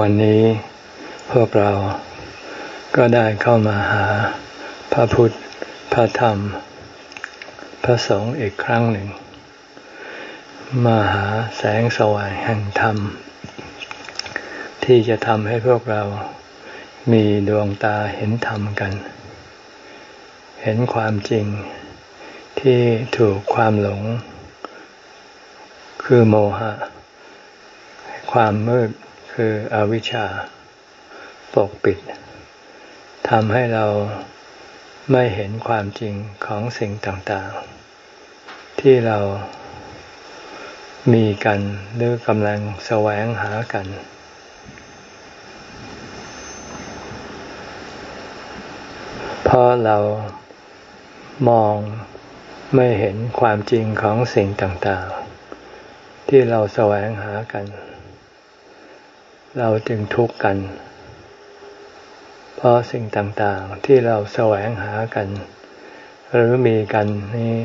วันนี้พวกเราก็ได้เข้ามาหาพระพุทธ พระธรรม พระสงฆ์อีกครั้งหนึ่ง มาหาแสงสว่างแห่งธรรม ที่จะทำให้พวกเรามีดวงตาเห็นธรรมกัน เห็นความจริงที่ถูกความหลง คือโมหะ ความมืด คืออวิชชาปกปิดทำให้เราไม่เห็นความจริงของสิ่งต่างๆ ที่เรามีกันหรือกำลังแสวงหากัน เพราะเรามองไม่เห็นความจริงของสิ่งต่างๆ ที่เราแสวงหากัน เราจึงทุกข์กัน เพราะสิ่งต่างๆที่เราแสวงหากัน หรือมีกันนี่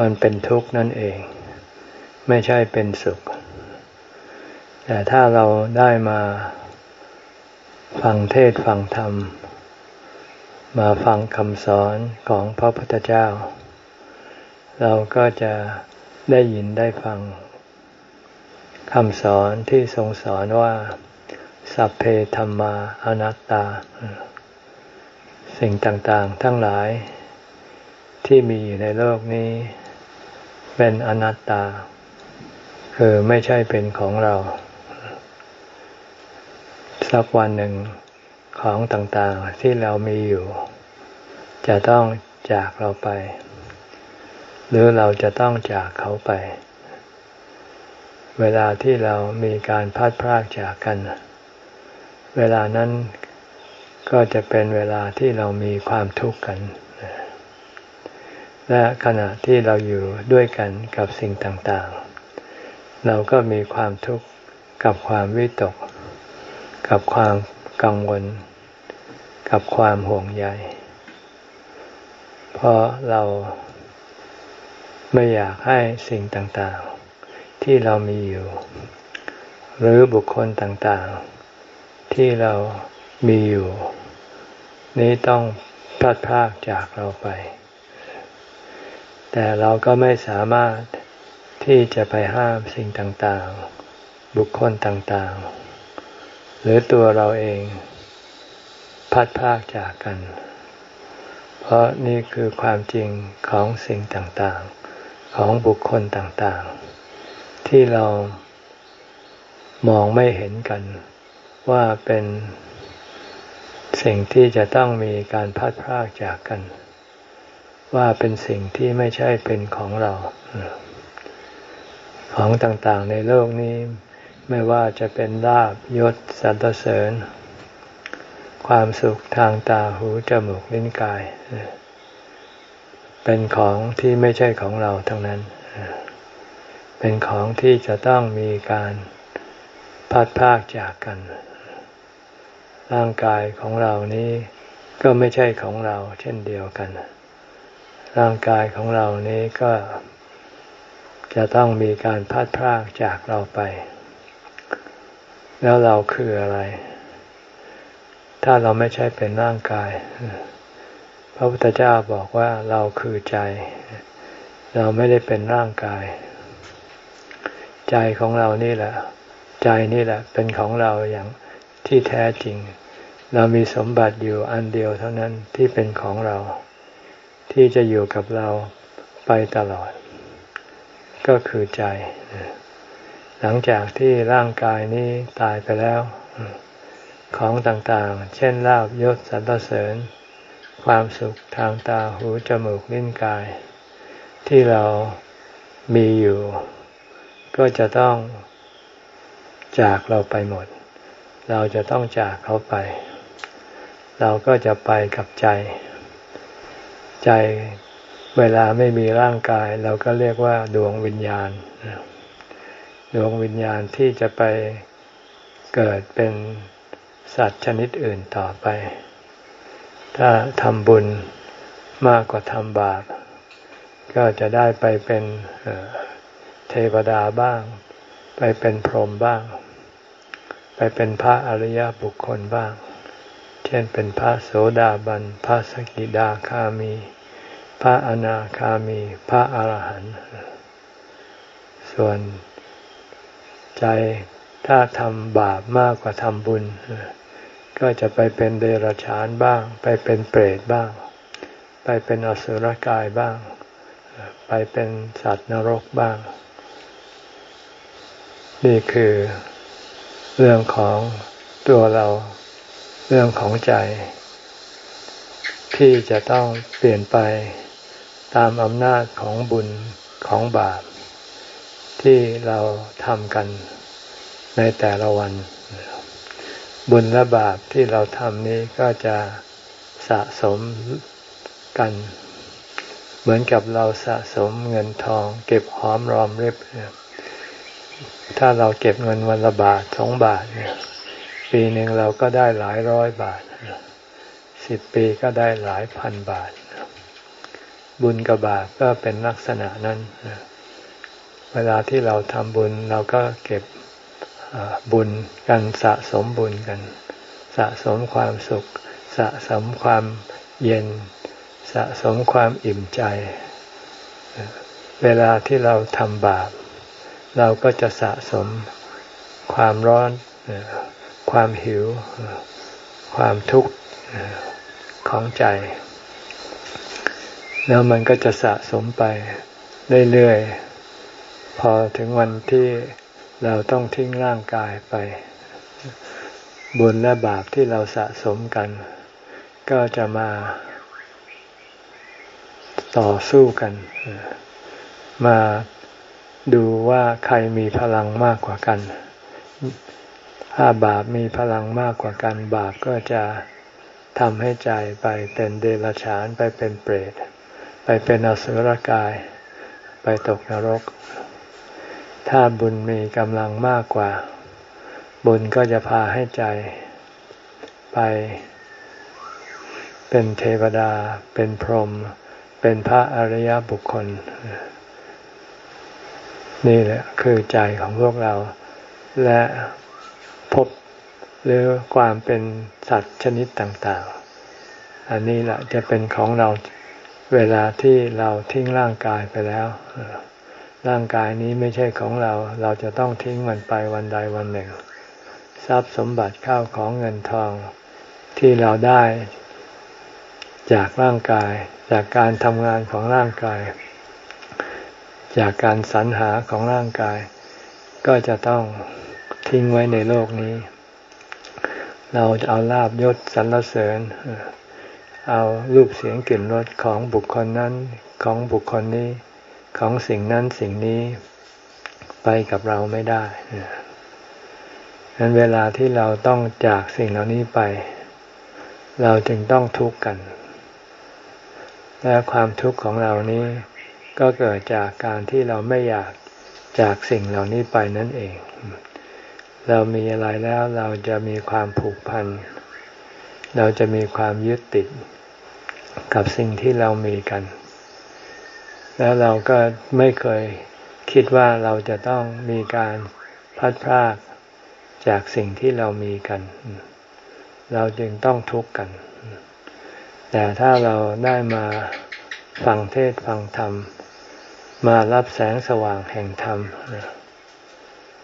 มันเป็นทุกข์นั่นเอง ไม่ใช่เป็นสุข แต่ถ้าเราได้มาฟังเทศฟังธรรม มาฟังคำสอนของพระพุทธเจ้า เราก็จะได้ยินได้ฟัง คำสอนที่ทรงสอนว่า สัพเพธรรมาอนัตตา สิ่งต่างๆ ทั้งหลายที่มีอยู่ในโลกนี้ เป็นอนัตตา คือไม่ใช่เป็นของเรา สักวันหนึ่งของต่างๆที่เรามีอยู่ จะต้องจากเราไป หรือเราจะต้องจากเขาไป เวลาที่เรามีการพัดพรากจากกัน เวลานั้นก็จะเป็นเวลาที่เรามีความทุกข์กัน และขณะที่เราอยู่ด้วยกันกับสิ่งต่างๆ เราก็มีความทุกข์กับความวิตก กับความกังวล กับความห่วงใย เพราะเราไม่อยากให้สิ่งต่างๆ ที่เรามีอยู่ หรือบุคคลต่างๆ ที่เรามีอยู่ นี้ต้องพลาดพลากจากเราไป แต่เราก็ไม่สามารถที่จะไปห้ามสิ่งต่างๆ บุคคลต่างๆ หรือตัวเราเองพัดพากจากกัน เพราะนี่คือความจริงของสิ่งต่างๆ ของบุคคลต่างๆ ที่เรามองไม่เห็นกัน ว่าเป็นสิ่งที่จะต้องมีการพัดพรากจากกัน ว่าเป็นสิ่งที่ไม่ใช่เป็นของเรา ของต่างๆในโลกนี้ ไม่ว่าจะเป็นลาบยศสรรเสริญ ความสุขทางตาหูจมูกลิ้นกาย เป็นของที่ไม่ใช่ของเราทั้งนั้น เป็นของที่จะต้องมีการพัดพากจากกัน ร่างกายของเรานี้ก็ไม่ใช่ของเราเช่นเดียวกัน ร่างกายของเรานี้ก็จะต้องมีการพัดพากจากเราไป แล้วเราคืออะไร ถ้าเราไม่ใช่เป็นร่างกาย พระพุทธเจ้าบอกว่าเราคือใจ เราไม่ได้เป็นร่างกาย ใจของเรานี่แหละ ใจนี่แหละ เป็นของเราอย่างที่แท้จริง เรามีสมบัติอยู่อันเดียวเท่านั้นที่เป็นของเรา ที่จะอยู่กับเราไปตลอด ก็คือใจ หลังจากที่ร่างกายนี้ตายไปแล้ว ของต่างๆ เช่นลาบยศสรรเสริญ ความสุขทางตาหูจมูกลิ้นกาย ที่เรามีอยู่ ก็จะต้องจากเราไปหมด เราจะต้องจากเขาไป เราก็จะไปกับใจ ใจเวลาไม่มีร่างกาย เราก็เรียกว่าดวงวิญญาณ ดวงวิญญาณที่จะไปเกิดเป็นสัตว์ชนิดอื่นต่อไป ถ้าทำบุญมากกว่าทำบาป ก็จะได้ไปเป็น เทวดาบ้าง ไปเป็นพรหมบ้าง ไปเป็นพระอริยบุคคลบ้าง เช่นเป็นพระโสดาบัน พระสกิดาคามี พระอนาคามี พระอรหันต์ส่วนใจถ้าทำบาปมากกว่าทำบุญ ก็จะไปเป็นเดรัจฉานบ้าง ไปเป็นเปรตบ้าง ไปเป็นอสุรกายบ้าง ไปเป็นสัตว์นรกบ้าง นี่คือเรื่องของตัวเรา เรื่องของใจ ที่จะต้องเปลี่ยนไปตามอำนาจของบุญของบาป ที่เราทำกันในแต่ละวัน บุญและบาปที่เราทำนี้ก็จะสะสมกัน เหมือนกับเราสะสมเงินทอง เก็บหอมรอมริบ ถ้าเราเก็บเงินวันละบาทสองบาทเนี่ยปีหนึ่งเราก็ได้หลายร้อยบาทสิบปีก็ได้หลายพันบาท บุญกับบาปก็เป็นลักษณะนั้น เวลาที่เราทำบุญเราก็เก็บบุญกันสะสมบุญกัน สะสมความสุข สะสมความเย็น สะสมความอิ่มใจ เวลาที่เราทำบาป เราก็จะสะสมความร้อน ความหิว ความทุกข์ของใจ แล้วมันก็จะสะสมไปเรื่อยๆ พอถึงวันที่เราต้องทิ้งร่างกายไป บุญและบาปที่เราสะสมกัน ก็จะมาต่อสู้กัน มา ดูว่าใครมีพลังมากกว่ากัน ถ้าบาปมีพลังมากกว่ากัน บาปก็จะทำให้ใจไปเป็นเดรัจฉานไปเป็นเปรต ไปเป็นอสุรกาย ไปตกนรก ถ้าบุญมีกำลังมากกว่า บุญก็จะพาให้ใจ ไป เป็นเทวดา เป็นพรหมเป็นพระอริยบุคคล นี่แหละคือใจของพวกเรา และพบหรือความเป็นสัตว์ชนิดต่างๆ อันนี้แหละจะเป็นของเราเวลาที่เราทิ้งร่างกายไปแล้ว ร่างกายนี้ไม่ใช่ของเรา เราจะต้องทิ้งมันไปวันใดวันหนึ่ง ทรัพย์สมบัติข้าวของเงินทองที่เราได้จากร่างกาย จากการทำงานของร่างกาย จากการสรรหาของร่างกาย ก็จะต้องทิ้งไว้ในโลกนี้ เราจะเอาลาบยศสรรเสริญ เอารูปเสียงกลิ่นรสของบุคคลนั้นของบุคคลนี้ของสิ่งนั้นสิ่งนี้ไปกับเราไม่ได้ดังนั้นเวลาที่เราต้องจากสิ่งเหล่านี้ไป เราจึงต้องทุกข์กัน และความทุกข์ของเรานี้ ก็เกิดจากการที่เราไม่อยากจากสิ่งเหล่านี้ไปนั่นเอง เรามีอะไรแล้วเราจะมีความผูกพัน เราจะมีความยึดติดกับสิ่งที่เรามีกัน แล้วเราก็ไม่เคยคิดว่าเราจะต้องมีการพัดพรากจากสิ่งที่เรามีกัน เราจึงต้องทุกข์กัน แต่ถ้าเราได้มาฟังเทศฟังธรรม มารับแสงสว่างแห่งธรรม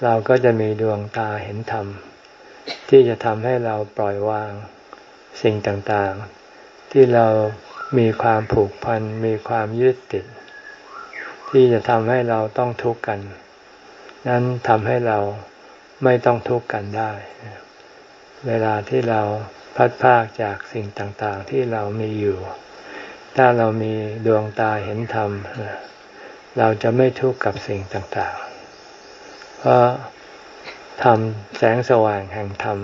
เราก็จะมีดวงตาเห็นธรรม ที่จะทำให้เราปล่อยวางสิ่งต่างๆ ที่เรามีความผูกพัน มีความยึดติด ที่จะทำให้เราต้องทุกข์กัน นั้นทำให้เราไม่ต้องทุกข์กันได้ เวลาที่เราพัดพากจากสิ่งต่างๆ ที่เรามีอยู่ ถ้าเรามีดวงตาเห็นธรรมเเราจะไม่ทุกข์กับสิ่งต่างๆ เพราะธรรมแสงสว่างแห่งธรรม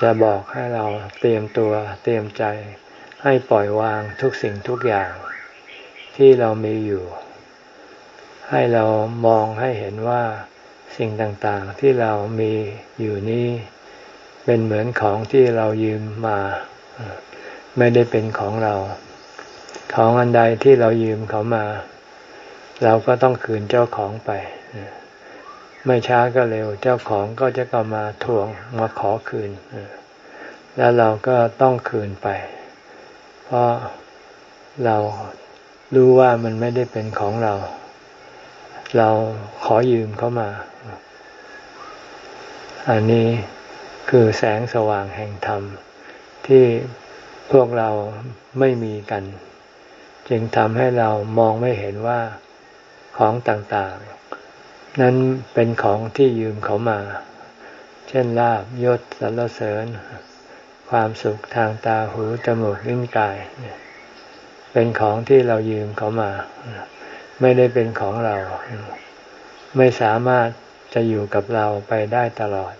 จะบอกให้เราเตรียมตัวเตรียมใจให้ปล่อยวางทุกสิ่งทุกอย่าง ที่เรามีอยู่ ให้เรามองให้เห็นว่าสิ่งต่างๆ ที่เรามีอยู่นี้ เป็นเหมือนของที่เรายืมมา ไม่ได้เป็นของเรา ของอันใดที่เรายืมเขามา เราก็ต้องคืนเจ้าของไป ไม่ช้าก็เร็ว เจ้าของก็จะก็มาทวงมาขอคืน แล้วเราก็ต้องคืนไป เพราะเรารู้ว่ามันไม่ได้เป็นของเรา เราขอยืมเขามา อันนี้คือแสงสว่างแห่งธรรม ที่พวกเราไม่มีกัน จึงทำให้เรามองไม่เห็นว่า ของต่างๆ นั้นเป็นของที่ยืมเขามา เช่นลาบยศสรรเสริญ ความสุขทางตาหูจมูกลิ้นกาย เป็นของที่เรายืมเขามา ไม่ได้เป็นของเรา ไม่สามารถจะอยู่กับเราไปได้ตลอด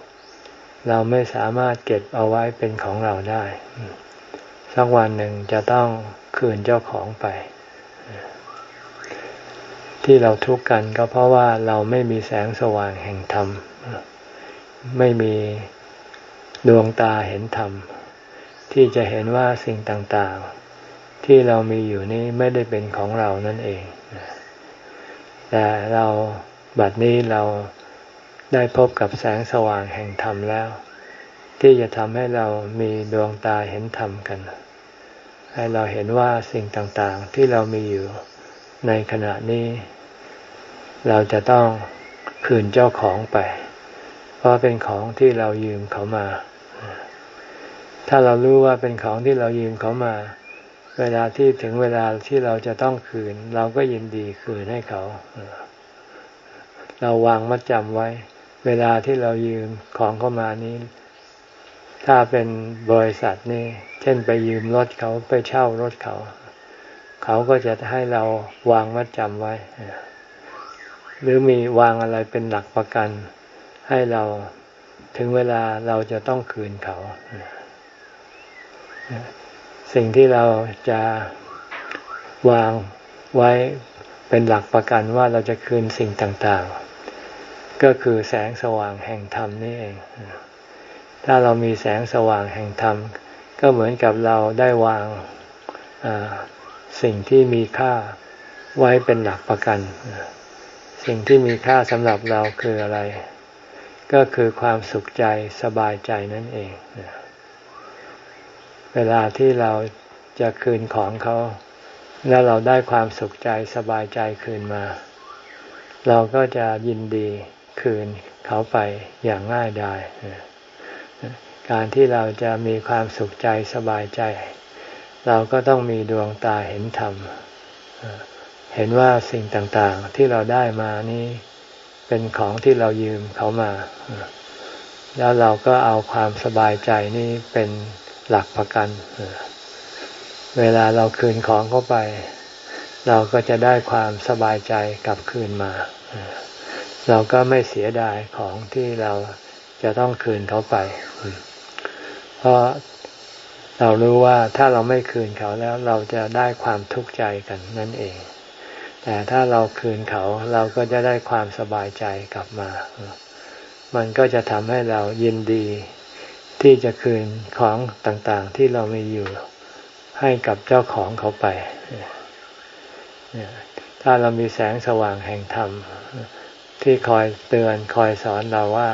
เราไม่สามารถเก็บเอาไว้เป็นของเราได้ สักวันหนึ่งจะต้องคืนเจ้าของไป ที่เราทุกข์กันก็เพราะว่าเราไม่มีแสงสว่างแห่งธรรม ไม่มีดวงตาเห็นธรรม ที่จะเห็นว่าสิ่งต่างๆ ที่เรามีอยู่นี้ไม่ได้เป็นของเรานั่นเอง แต่เราบัดนี้เราได้พบกับแสงสว่างแห่งธรรมแล้ว ที่จะทำให้เรามีดวงตาเห็นธรรมกัน ให้เราเห็นว่าสิ่งต่างๆ ที่เรามีอยู่ ในขณะนี้ เราจะต้องคืนเจ้าของไป เพราะเป็นของที่เรายืมเขามา ถ้าเรารู้ว่าเป็นของที่เรายืมเขามา เวลาที่ถึงเวลาที่เราจะต้องคืน เราก็ยินดีคืนให้เขา เราวางมัดจำไว้ เวลาที่เรายืมของเข้ามานี้ ถ้าเป็นบริษัทนี่ เช่นไปยืมรถเขาไปเช่ารถเขา เขาก็จะให้เราวางมัดจำไว้ หรือมีวางอะไรเป็นหลักประกัน ให้เราถึงเวลาเราจะต้องคืนเขา สิ่งที่เราจะวางไว้เป็นหลักประกันว่าเราจะคืนสิ่งต่างๆ ก็คือแสงสว่างแห่งธรรมนี่เอง ถ้าเรามีแสงสว่างแห่งธรรม ก็เหมือนกับเราได้วาง สิ่งที่มีค่าไว้เป็นหลักประกัน สิ่งที่มีค่าสำหรับเราคืออะไร ก็คือความสุขใจสบายใจนั่นเอง เวลาที่เราจะคืนของเขา แล้วเราได้ความสุขใจสบายใจคืนมา เราก็จะยินดีคืนเขาไปอย่างง่ายดายการที่เราจะมีความสุขใจสบายใจ เราก็ต้องมีดวงตาเห็นธรรม เห็นว่าสิ่งต่างๆที่เราได้มานี้เป็นของที่เรายืมเขามา แล้วเราก็เอาความสบายใจนี้เป็นหลักประกัน เวลาเราคืนของเข้าไป เราก็จะได้ความสบายใจกลับคืนมา เราก็ไม่เสียดายของที่เราจะต้องคืนเขาไป เพราะ เรารู้ว่าถ้าเราไม่คืนเขาแล้วเราจะได้ความทุกข์ใจกันนั่นเอง แต่ถ้าเราคืนเขาเราก็จะได้ความสบายใจกลับมา มันก็จะทำให้เรายินดี ที่จะคืนของต่างๆที่เรามีอยู่ให้กับเจ้าของเขาไป ถ้าเรามีแสงสว่างแห่งธรรมที่คอยเตือนคอยสอนเราว่า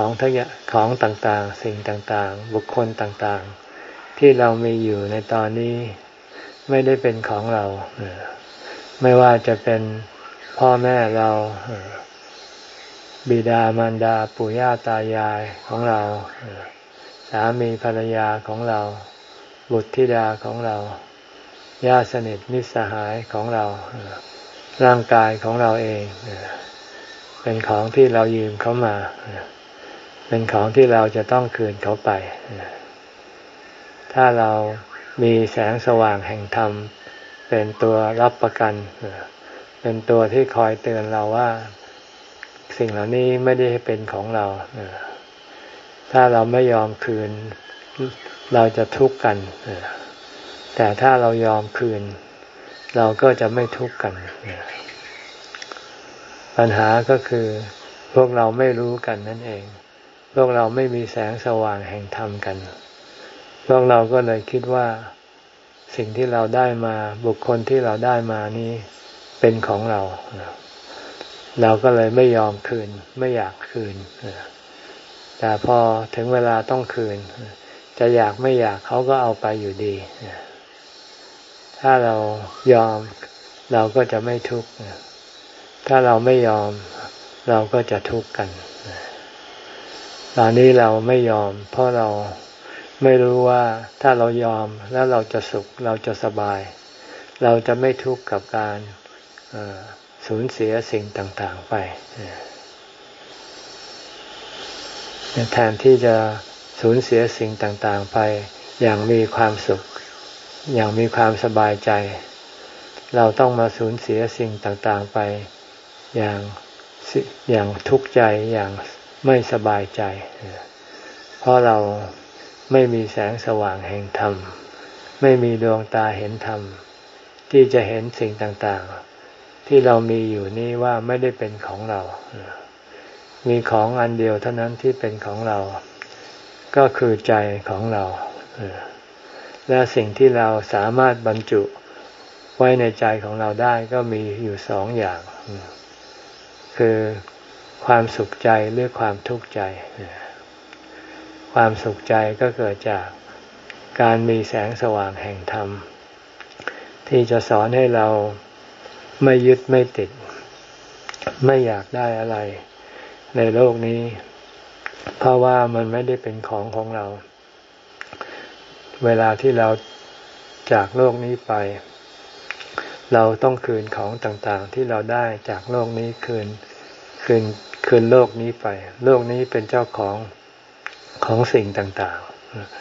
ของทั้งของต่างๆ สิ่งต่างๆ บุคคลต่างๆ ที่เรามีอยู่ในตอนนี้ไม่ได้เป็นของเรา ไม่ว่าจะเป็นพ่อแม่เราบิดามารดาปู่ย่าตายายของเรา สามีภรรยาของเรา บุตรธิดาของเราญาติสนิทมิตรสหายของเรา ร่างกายของเราเอง เป็นของที่เรายืมเขามา เป็นของที่เราจะต้องคืนเขาไป ถ้าเรามีแสงสว่างแห่งธรรม เป็นตัวรับประกัน เป็นตัวที่คอยเตือนเราว่า สิ่งเหล่านี้ไม่ได้เป็นของเรา ถ้าเราไม่ยอมคืน เราจะทุกข์กัน แต่ถ้าเรายอมคืน เราก็จะไม่ทุกข์กัน ปัญหาก็คือพวกเราไม่รู้กันนั่นเอง พวกเราไม่มีแสงสว่างแห่งธรรมกัน พวกเราก็เลยคิดว่าสิ่งที่เราได้มาบุคคลที่เราได้มานี้เป็นของเรา เราก็เลยไม่ยอมคืน ไม่อยากคืน แต่พอถึงเวลาต้องคืน จะอยากไม่อยากเขาก็เอาไปอยู่ดี ถ้าเรายอมเราก็จะไม่ทุกข์ ถ้าเราไม่ยอมเราก็จะทุกข์กัน ตอนนี้เราไม่ยอม เพราะเราไม่รู้ว่าถ้าเรายอมแล้วเราจะสุขเราจะสบาย เราจะไม่ทุกข์กับการสูญเสียสิ่งต่างๆไปแทนที่จะสูญเสียสิ่งต่างๆไป อย่างมีความสุข อย่างมีความสบายใจ เราต้องมาสูญเสียสิ่งต่างๆไป อย่างอย่างทุกข์ใจอย่าง ไม่สบายใจ เพราะเราไม่มีแสงสว่างแห่งธรรม ไม่มีดวงตาเห็นธรรม ที่จะเห็นสิ่งต่างๆ ที่เรามีอยู่นี้ว่าไม่ได้เป็นของเรา มีของอันเดียวเท่านั้นที่เป็นของเรา ก็คือใจของเรา และสิ่งที่เราสามารถบรรจุไว้ในใจของเราได้ก็มีอยู่สองอย่าง คือ ความสุขใจหรือความทุกข์ใจ ความสุขใจก็เกิดจากการมีแสงสว่างแห่งธรรม ที่จะสอนให้เราไม่ยึดไม่ติด ไม่อยากได้อะไร ในโลกนี้ เพราะว่ามันไม่ได้เป็นของของเรา เวลาที่เราจากโลกนี้ไป เราต้องคืนของต่างๆ ที่เราได้จากโลกนี้คืนคืน คืนโลกนี้ไป โลกนี้เป็นเจ้าของของสิ่งต่าง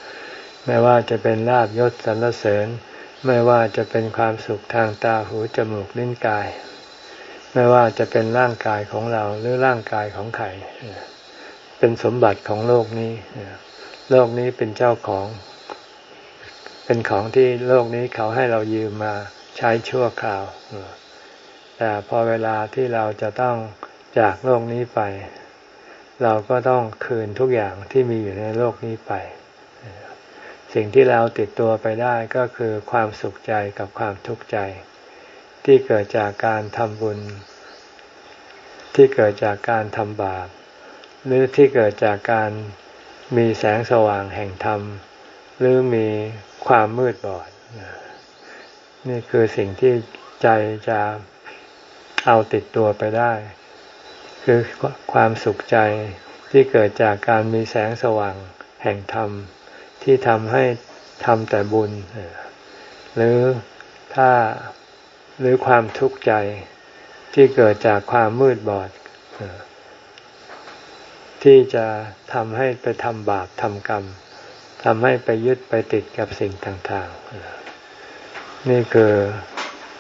ๆ ไม่ว่าจะเป็นลาบยศสรรเสริญ ไม่ว่าจะเป็นความสุขทางตาหูจมูกลิ้นกาย ไม่ว่าจะเป็นร่างกายของเราหรือร่างกายของใครเป็นสมบัติของโลกนี้ โลกนี้เป็นเจ้าของ เป็นของที่โลกนี้เขาให้เรายืมมาใช้ชั่วคราว แต่พอเวลาที่เราจะต้อง จากโลกนี้ไป เราก็ต้องคืนทุกอย่างที่มีอยู่ในโลกนี้ไป สิ่งที่เราติดตัวไปได้ก็คือความสุขใจกับความทุกข์ใจ ที่เกิดจากการทำบุญ ที่เกิดจากการทำบาป หรือที่เกิดจากการมีแสงสว่างแห่งธรรม หรือมีความมืดบอด นี่คือสิ่งที่ใจจะเอาติดตัวไปได้ คือความสุขใจที่เกิดจากการมีแสงสว่างแห่งธรรม ที่ทำให้ทำแต่บุญ หรือถ้าหรือความทุกข์ใจที่เกิดจากความมืดบอด ที่จะทำให้ไปทำบาปทำกรรมทำให้ไปยึดไปติดกับสิ่งต่างๆ นี่คือ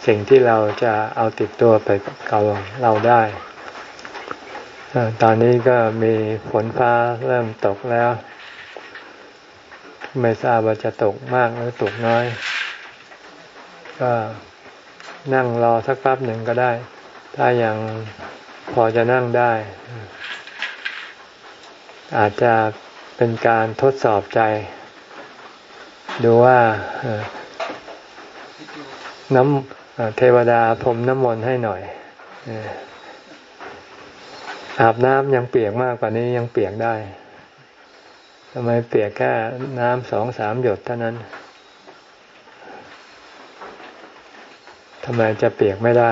สิ่งที่เราจะเอาติดตัวไปกับเราได้ ตอนนี้ก็มีฝนฟ้าเริ่มตกแล้ว ไม่ทราบว่าจะตกมากหรือตกน้อย ก็นั่งรอสักแป๊บหนึ่งก็ได้ ถ้ายังพอจะนั่งได้ อาจจะเป็นการทดสอบใจ ดูว่าน้ำเทวดาพรมน้ำมนต์ให้หน่อย อาบน้ำยังเปียกมากกว่านี้ยังเปียกได้ทำไมเปียกแค่น้ำสองสามหยดเท่านั้นทำไมจะเปียกไม่ได้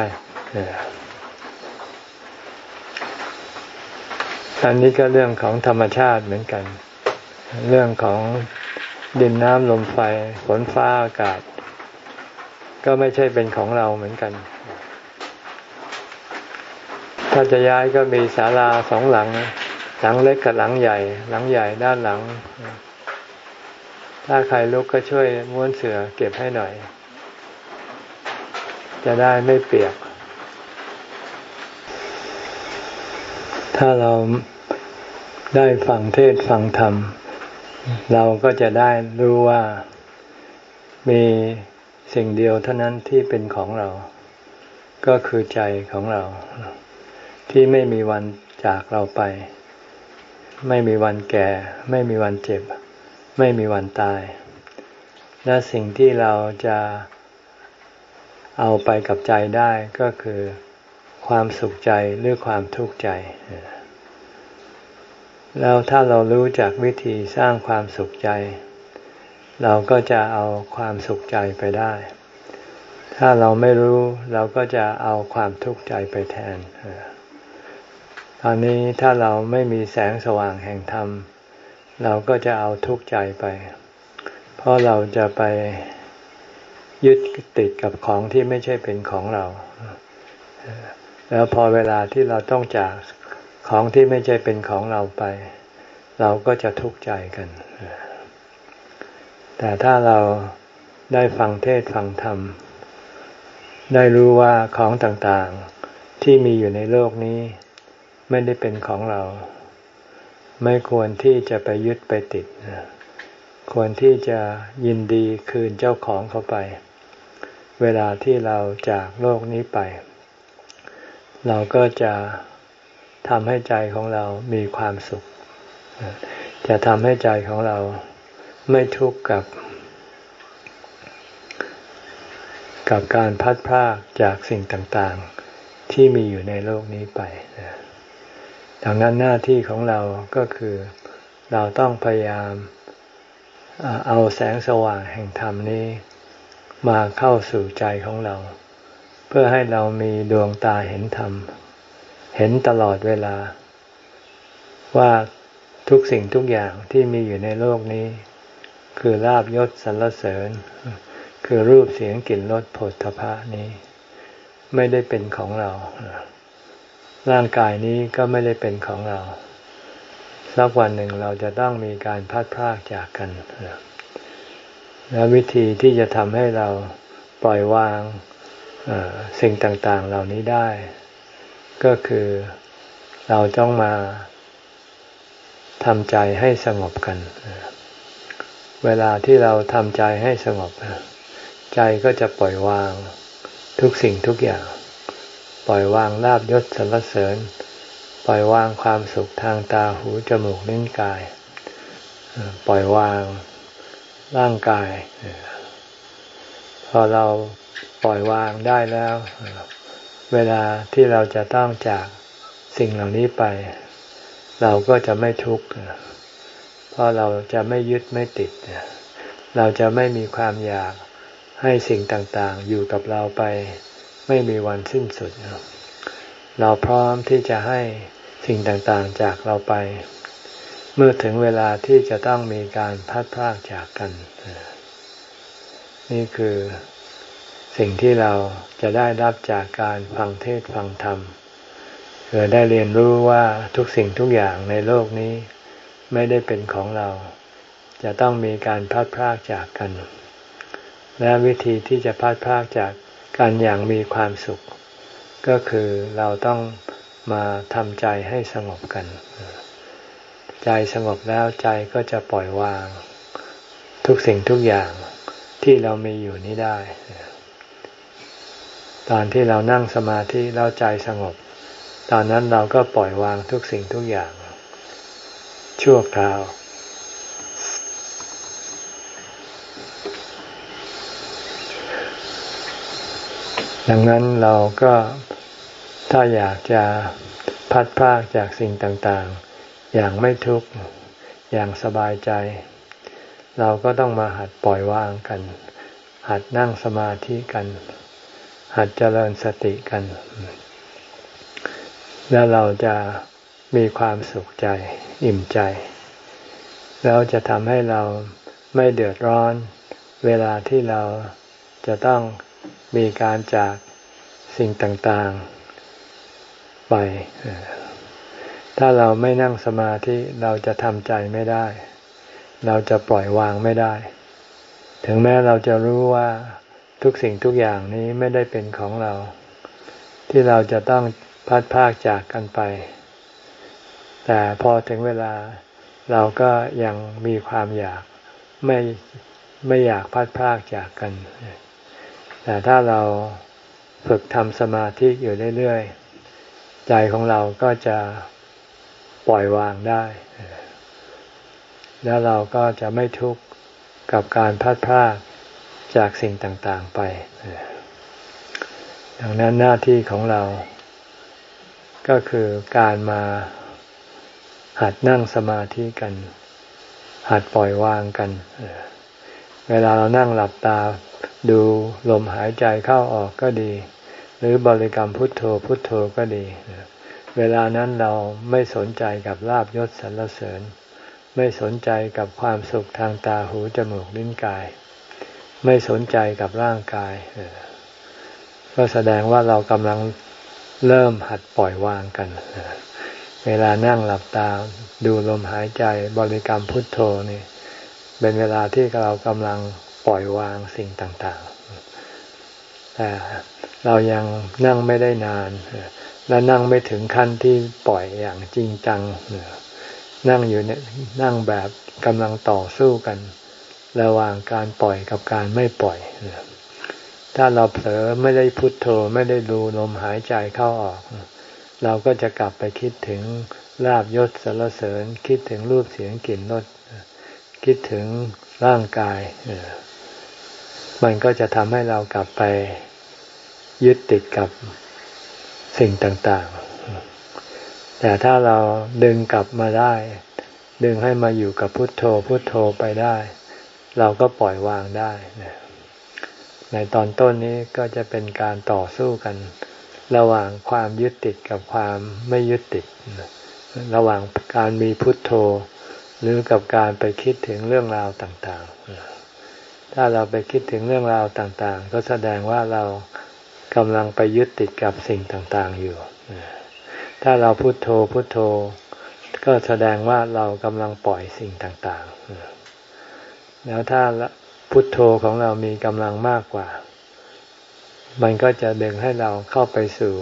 อันนี้ก็เรื่องของธรรมชาติเหมือนกัน เรื่องของดินน้ำลมไฟฝนฟ้าอากาศ ก็ไม่ใช่เป็นของเราเหมือนกัน ถ้าจะย้ายก็มีศาลาสองหลัง หลังเล็กกับหลังใหญ่ หลังใหญ่ด้านหลัง ถ้าใครลุกก็ช่วยม้วนเสือเก็บให้หน่อย จะได้ไม่เปียก ถ้าเราได้ฟังเทศฟังธรรม เราก็จะได้รู้ว่ามีสิ่งเดียวเท่านั้นที่เป็นของเรา ก็คือใจของเรา ที่ไม่มีวันจากเราไป ไม่มีวันแก่ ไม่มีวันเจ็บ ไม่มีวันตาย และสิ่งที่เราจะเอาไปกับใจได้ก็คือความสุขใจหรือความทุกข์ใจ แล้วถ้าเรารู้จักวิธีสร้างความสุขใจ เราก็จะเอาความสุขใจไปได้ ถ้าเราไม่รู้เราก็จะเอาความทุกข์ใจไปแทน ตอนนี้ถ้าเราไม่มีแสงสว่างแห่งธรรม เราก็จะเอาทุกข์ใจไป เพราะเราจะไปยึดติดกับของที่ไม่ใช่เป็นของเรา แล้วพอเวลาที่เราต้องจากของที่ไม่ใช่เป็นของเราไป เราก็จะทุกข์ใจกัน แต่ถ้าเราได้ฟังเทศฟังธรรม ได้รู้ว่าของต่างๆที่มีอยู่ในโลกนี้ ไม่ได้เป็นของเรา ไม่ควรที่จะไปยึดไปติด ควรที่จะยินดีคืนเจ้าของเขาไป เวลาที่เราจากโลกนี้ไป เราก็จะทำให้ใจของเรามีความสุข จะทำให้ใจของเราไม่ทุกข์กับ กับการพัดพรากจากสิ่งต่างๆ ที่มีอยู่ในโลกนี้ไป ดังนั้นหน้าที่ของเราก็คือเราต้องพยายามเอาแสงสว่างแห่งธรรมนี้มาเข้าสู่ใจของเรา เพื่อให้เรามีดวงตาเห็นธรรม เห็นตลอดเวลา ว่าทุกสิ่งทุกอย่างที่มีอยู่ในโลกนี้ คือลาบยศสรรเสริญ คือรูปเสียงกลิ่นรสผลทพะนี้ ไม่ได้เป็นของเรา ร่างกายนี้ก็ไม่ได้เป็นของเรา สักวันหนึ่งเราจะต้องมีการพัดพรากจากกัน และวิธีที่จะทำให้เราปล่อยวางสิ่งต่าง ๆ เหล่านี้ได้ ก็คือเราต้องมาทำใจให้สงบกัน เวลาที่เราทำใจให้สงบ ใจก็จะปล่อยวางทุกสิ่งทุกอย่าง ปล่อยวางลาบยศสรรเสริญ ปล่อยวางความสุขทางตาหูจมูกลิ้นกาย ปล่อยวางร่างกาย พอเราปล่อยวางได้แล้ว เวลาที่เราจะต้องจากสิ่งเหล่านี้ไป เราก็จะไม่ทุกข์เพราะเราจะไม่ยึดไม่ติด เราจะไม่มีความอยากให้สิ่งต่างๆ อยู่กับเราไป ไม่มีวันสิ้นสุด เราพร้อมที่จะให้สิ่งต่างๆจากเราไป เมื่อถึงเวลาที่จะต้องมีการพัดพรากจากกัน นี่คือสิ่งที่เราจะได้รับจากการฟังเทศฟังธรรมคือได้เรียนรู้ว่าทุกสิ่งทุกอย่างในโลกนี้ไม่ได้เป็นของเรา จะต้องมีการพัดพรากจากกัน และวิธีที่จะพัดพรากจาก กันอย่างมีความสุข ก็คือเราต้องมาทำใจให้สงบกัน ใจสงบแล้วใจก็จะปล่อยวาง ทุกสิ่งทุกอย่างที่เรามีอยู่นี้ได้ ตอนที่เรานั่งสมาธิแล้วใจสงบ ตอนนั้นเราก็ปล่อยวางทุกสิ่งทุกอย่าง ชั่วคราว ดังนั้นเราก็ถ้าอยากจะพัดพากจากสิ่งต่างๆ อย่างไม่ทุกข์ อย่างสบายใจ เราก็ต้องมาหัดปล่อยวางกัน หัดนั่งสมาธิกัน หัดเจริญสติกัน แล้วเราจะมีความสุขใจอิ่มใจ แล้วจะทำให้เราไม่เดือดร้อน เวลาที่เราจะต้อง มีการจากสิ่งต่างๆไป ถ้าเราไม่นั่งสมาธิเราจะทำใจไม่ได้ เราจะปล่อยวางไม่ได้ ถึงแม้เราจะรู้ว่าทุกสิ่งทุกอย่างนี้ไม่ได้เป็นของเรา ที่เราจะต้องพัดพากจากกันไป แต่พอถึงเวลาเราก็ยังมีความอยากไม่ไม่อยากพัดพากจากกัน แต่ถ้าเราฝึกทำสมาธิอยู่เรื่อยๆ ใจของเราก็จะปล่อยวางได้ แล้วเราก็จะไม่ทุกข์กับการพัดพลาดจากสิ่งต่างๆไป ดังนั้นหน้าที่ของเรา ก็คือการมาหัดนั่งสมาธิกัน หัดปล่อยวางกัน เวลาเรานั่งหลับตา ดูลมหายใจเข้าออกก็ดี หรือบริกรรมพุทโธพุทโธก็ดี เวลานั้นเราไม่สนใจกับลาบยศสรรเสริญ ไม่สนใจกับความสุขทางตาหูจมูกลิ้นกาย ไม่สนใจกับร่างกาย ก็แสดงว่าเรากำลังเริ่มหัดปล่อยวางกัน เวลานั่งหลับตาดูลมหายใจบริกรรมพุทโธนี่เป็นเวลาที่เรากำลัง ปล่อยวางสิ่งต่างๆ แต่เรายังนั่งไม่ได้นาน และนั่งไม่ถึงขั้นที่ปล่อยอย่างจริงจัง นั่งอยู่เนี่ยนั่งแบบกำลังต่อสู้กัน ระหว่างการปล่อยกับการไม่ปล่อย ถ้าเราเผลอไม่ได้พุโทโธไม่ได้ดูลมหายใจเข้าออก เราก็จะกลับไปคิดถึงลาบยศสรรเสริญ คิดถึงรูปเสียงกลิ่นรสคิดถึงร่างกาย มันก็จะทำให้เรากลับไปยึดติดกับสิ่งต่างๆ แต่ถ้าเราดึงกลับมาได้ ดึงให้มาอยู่กับพุทโธพุทโธไปได้ เราก็ปล่อยวางได้ ในตอนต้นนี้ก็จะเป็นการต่อสู้กัน ระหว่างความยึดติดกับความไม่ยึดติด ระหว่างการมีพุทโธ หรือกับการไปคิดถึงเรื่องราวต่าง ๆ ถ้าเราไปคิดถึงเรื่องราวต่างๆ ก็แสดงว่าเรากำลังไปยึดติดกับสิ่งต่างๆอยู่ ถ้าเราพุโทโธพุโทโธ ก็แสดงว่าเรากำลังปล่อยสิ่งต่างๆ แล้วถ้าพุทโธของเรามีกำลังมากกว่า มันก็จะดึงให้เราเข้าไปสู่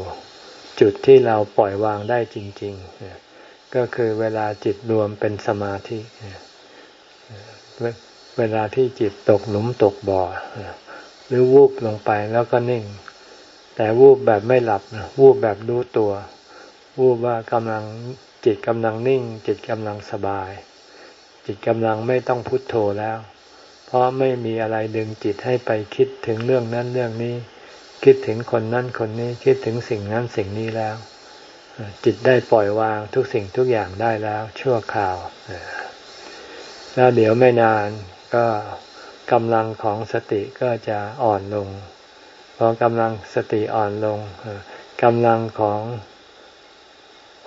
จุดที่เราปล่อยวางได้จริง ๆ ก็คือเวลาจิตรวมเป็นสมาธิ เวลาที่จิตตกหลุมตกบ่อ หรือวูบลงไปแล้วก็นิ่ง แต่วูบแบบไม่หลับวูบแบบรู้ตัว วูบว่ากำลังจิตกำลังนิ่ง จิตกำลังสบาย จิตกำลังไม่ต้องพุโทโธแล้ว เพราะไม่มีอะไรดึงจิตให้ไปคิดถึงเรื่องนั้นเรื่องนี้ คิดถึงคนนั้นคนนี้คิดถึงสิ่งนั้นสิ่งนี้แล้ว จิตได้ปล่อยวางทุกสิ่งทุกอย่างได้แล้วชั่วคราวแล้วเดี๋ยวไม่นาน ก็กำลังของสติก็จะอ่อนลงพอกำลังสติอ่อนลงกำลังของ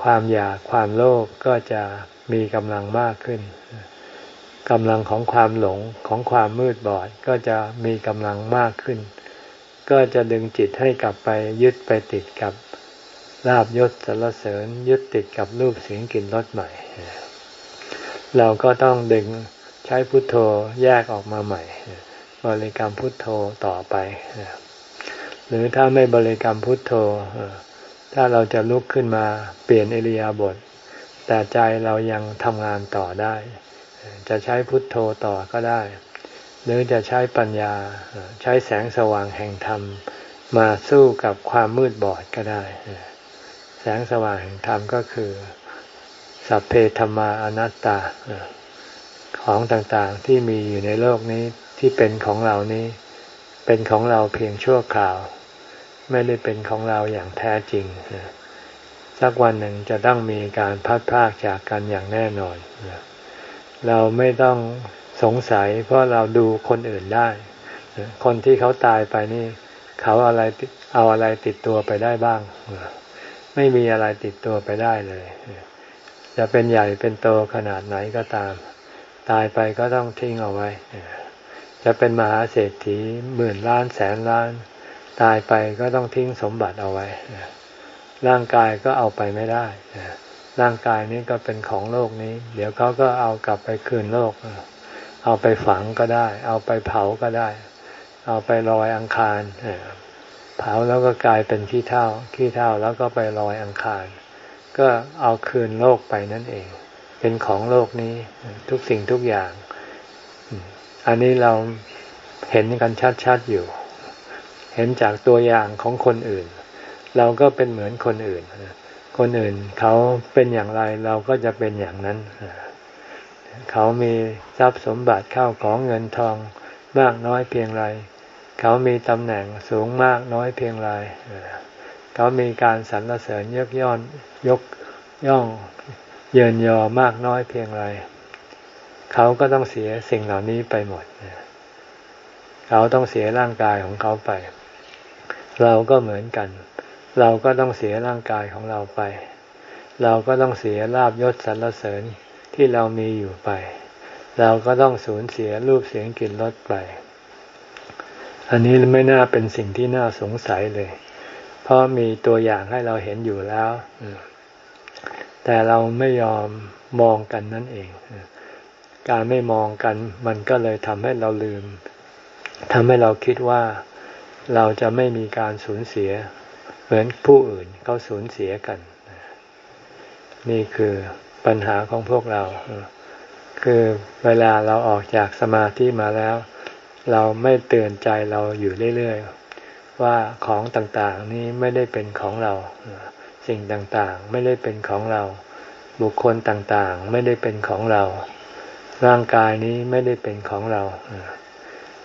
ความอยากความโลภก็จะมีกำลังมากขึ้นกำลังของความหลงของความมืดบอดก็จะมีกำลังมากขึ้น ก็จะดึงจิตให้กลับไปยึดไปติดกับลาบยศสรรเสริญยึดติดกับรูปเสียงกลิ่นรสใหม่ เราก็ต้องดึง ใช้พุทโธแยกออกมาใหม่ บริกรรมพุทโธต่อไป หรือถ้าไม่บริกรรมพุทโธ ถ้าเราจะลุกขึ้นมาเปลี่ยนเอริยาบทแต่ใจเรายังทำงานต่อได้ จะใช้พุทโธต่อก็ได้ หรือจะใช้ปัญญาใช้แสงสว่างแห่งธรรม มาสู้กับความมืดบอดก็ได้ แสงสว่างแห่งธรรมก็คือ สัพเพธรรมาอนัตตา ของต่างๆที่มีอยู่ในโลกนี้ที่เป็นของเรานี้ เป็นของเราเพียงชั่วคราว ไม่ได้เป็นของเราอย่างแท้จริง สักวันหนึ่งจะต้องมีการพัดพากจากกันอย่างแน่นอน เราไม่ต้องสงสัย เพราะเราดูคนอื่นได้ คนที่เขาตายไปนี่ เขาอะไรเอาอะไรติดตัวไปได้บ้าง ไม่มีอะไรติดตัวไปได้เลย จะเป็นใหญ่เป็นโตขนาดไหนก็ตาม ตายไปก็ต้องทิ้งเอาไว้ จะเป็นมหาเศรษฐีหมื่นล้านแสนล้าน ตายไปก็ต้องทิ้งสมบัติเอาไว้ ร่างกายก็เอาไปไม่ได้ ร่างกายนี้ก็เป็นของโลกนี้ เดี๋ยวเขาก็เอากลับไปคืนโลก เอาไปฝังก็ได้ เอาไปเผาก็ได้ เอาไปลอยอังคาร เผาแล้วก็กลายเป็นขี้เท่าขี้เท่าแล้วก็ไปลอยอังคาร ก็เอาคืนโลกไปนั่นเอง เป็นของโลกนี้ ทุกสิ่งทุกอย่าง อันนี้เราเห็นกันชัดๆอยู่ เห็นจากตัวอย่างของคนอื่น เราก็เป็นเหมือนคนอื่น คนอื่นเขาเป็นอย่างไรเราก็จะเป็นอย่างนั้น เขามีทรัพย์สมบัติเข้าของเงินทองมากน้อยเพียงไร เขามีตำแหน่งสูงมากน้อยเพียงไร เขามีการสรรเสริญยกย่อนยกย่อง เยินยอมากน้อยเพียงไรเขาก็ต้องเสียสิ่งเหล่านี้ไปหมดเขาต้องเสียร่างกายของเขาไป เราก็เหมือนกัน เราก็ต้องเสียร่างกายของเราไป เราก็ต้องเสียลาบยศสรรเสริญที่เรามีอยู่ไป เราก็ต้องสูญเสียรูปเสียงกลิ่นรสไป อันนี้ไม่น่าเป็นสิ่งที่น่าสงสัยเลย เพราะมีตัวอย่างให้เราเห็นอยู่แล้ว แต่เราไม่ยอมมองกันนั่นเอง การไม่มองกัน มันก็เลยทำให้เราลืมทำให้เราคิดว่าเราจะไม่มีการสูญเสีย เหมือนผู้อื่นเขาสูญเสียกัน นี่คือปัญหาของพวกเรา คือเวลาเราออกจากสมาธิมาแล้ว เราไม่เตือนใจเราอยู่เรื่อย ๆ ว่าของต่างๆนี้ไม่ได้เป็นของเรา สิ่งต่างๆ ไม่ได้เป็นของเรา บุคคลต่างๆ ไม่ได้เป็นของเรา ร่างกายนี้ไม่ได้เป็นของเรา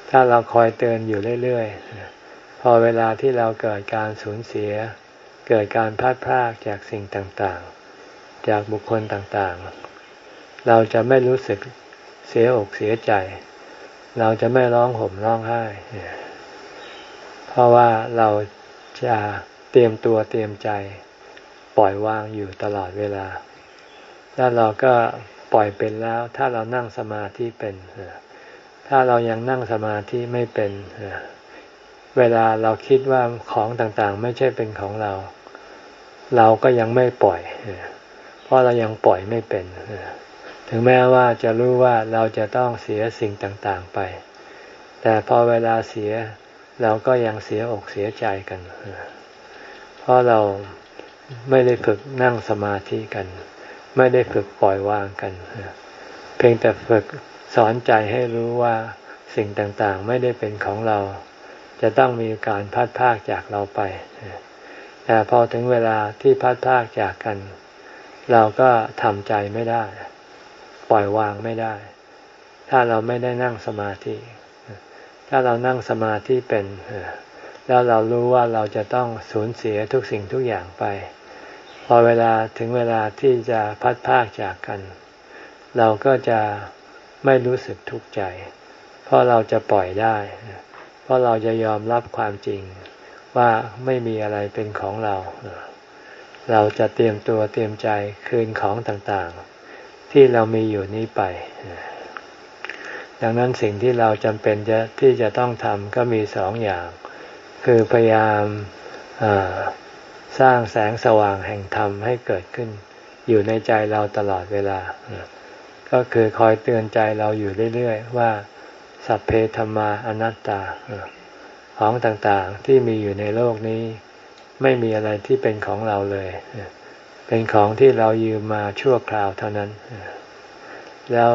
ถ้าเราคอยเตือนอยู่เรื่อยๆ พอเวลาที่เราเกิดการสูญเสีย เกิดการพลาดพลาดจากสิ่งต่างๆ จากบุคคลต่างๆ เราจะไม่รู้สึกเสียอกเสียใจ เราจะไม่ร้องห่มร้องไห้ เพราะว่าเราจะเตรียมตัวเตรียมใจ ปล่อยวางอยู่ตลอดเวลาถ้าเราก็ปล่อยเป็นแล้ว ถ้าเรานั่งสมาธิเป็น ถ้าเรายังนั่งสมาธิไม่เป็น เวลาเราคิดว่าของต่างๆ ไม่ใช่เป็นของเรา เราก็ยังไม่ปล่อย เพราะเรายังปล่อยไม่เป็น ถึงแม้ว่าจะรู้ว่าเราจะต้องเสียสิ่งต่างๆไป แต่พอเวลาเสียเราก็ยังเสียอกเสียใจกัน เพราะเรา ไม่ได้ฝึกนั่งสมาธิกัน ไม่ได้ฝึกปล่อยวางกัน เพียงแต่ฝึกสอนใจให้รู้ว่าสิ่งต่างๆ ไม่ได้เป็นของเรา จะต้องมีการพัดพากจากเราไป แต่พอถึงเวลาที่พัดพากจากกัน เราก็ทำใจไม่ได้ ปล่อยวางไม่ได้ ถ้าเราไม่ได้นั่งสมาธิ ถ้าเรานั่งสมาธิเป็นแล้วเรารู้ว่าเราจะต้องสูญเสียทุกสิ่งทุกอย่างไป พอเวลาถึงเวลาที่จะพัดพากจากกัน เราก็จะไม่รู้สึกทุกข์ใจ เพราะเราจะปล่อยได้ เพราะเราจะยอมรับความจริงว่าไม่มีอะไรเป็นของเรา เราจะเตรียมตัวเตรียมใจคืนของต่างๆ ที่เรามีอยู่นี้ไป ดังนั้นสิ่งที่เราจำเป็นจะที่จะต้องทำก็มีสองอย่าง คือพยายาม สร้างแสงสว่างแห่งธรรมให้เกิดขึ้น อยู่ในใจเราตลอดเวลา ก็คือคอยเตือนใจเราอยู่เรื่อยๆ ว่า สัพเพธรรมาอนัตตา ของต่างๆที่มีอยู่ในโลกนี้ ไม่มีอะไรที่เป็นของเราเลย เป็นของที่เรายืมมาชั่วคราวเท่านั้น แล้ว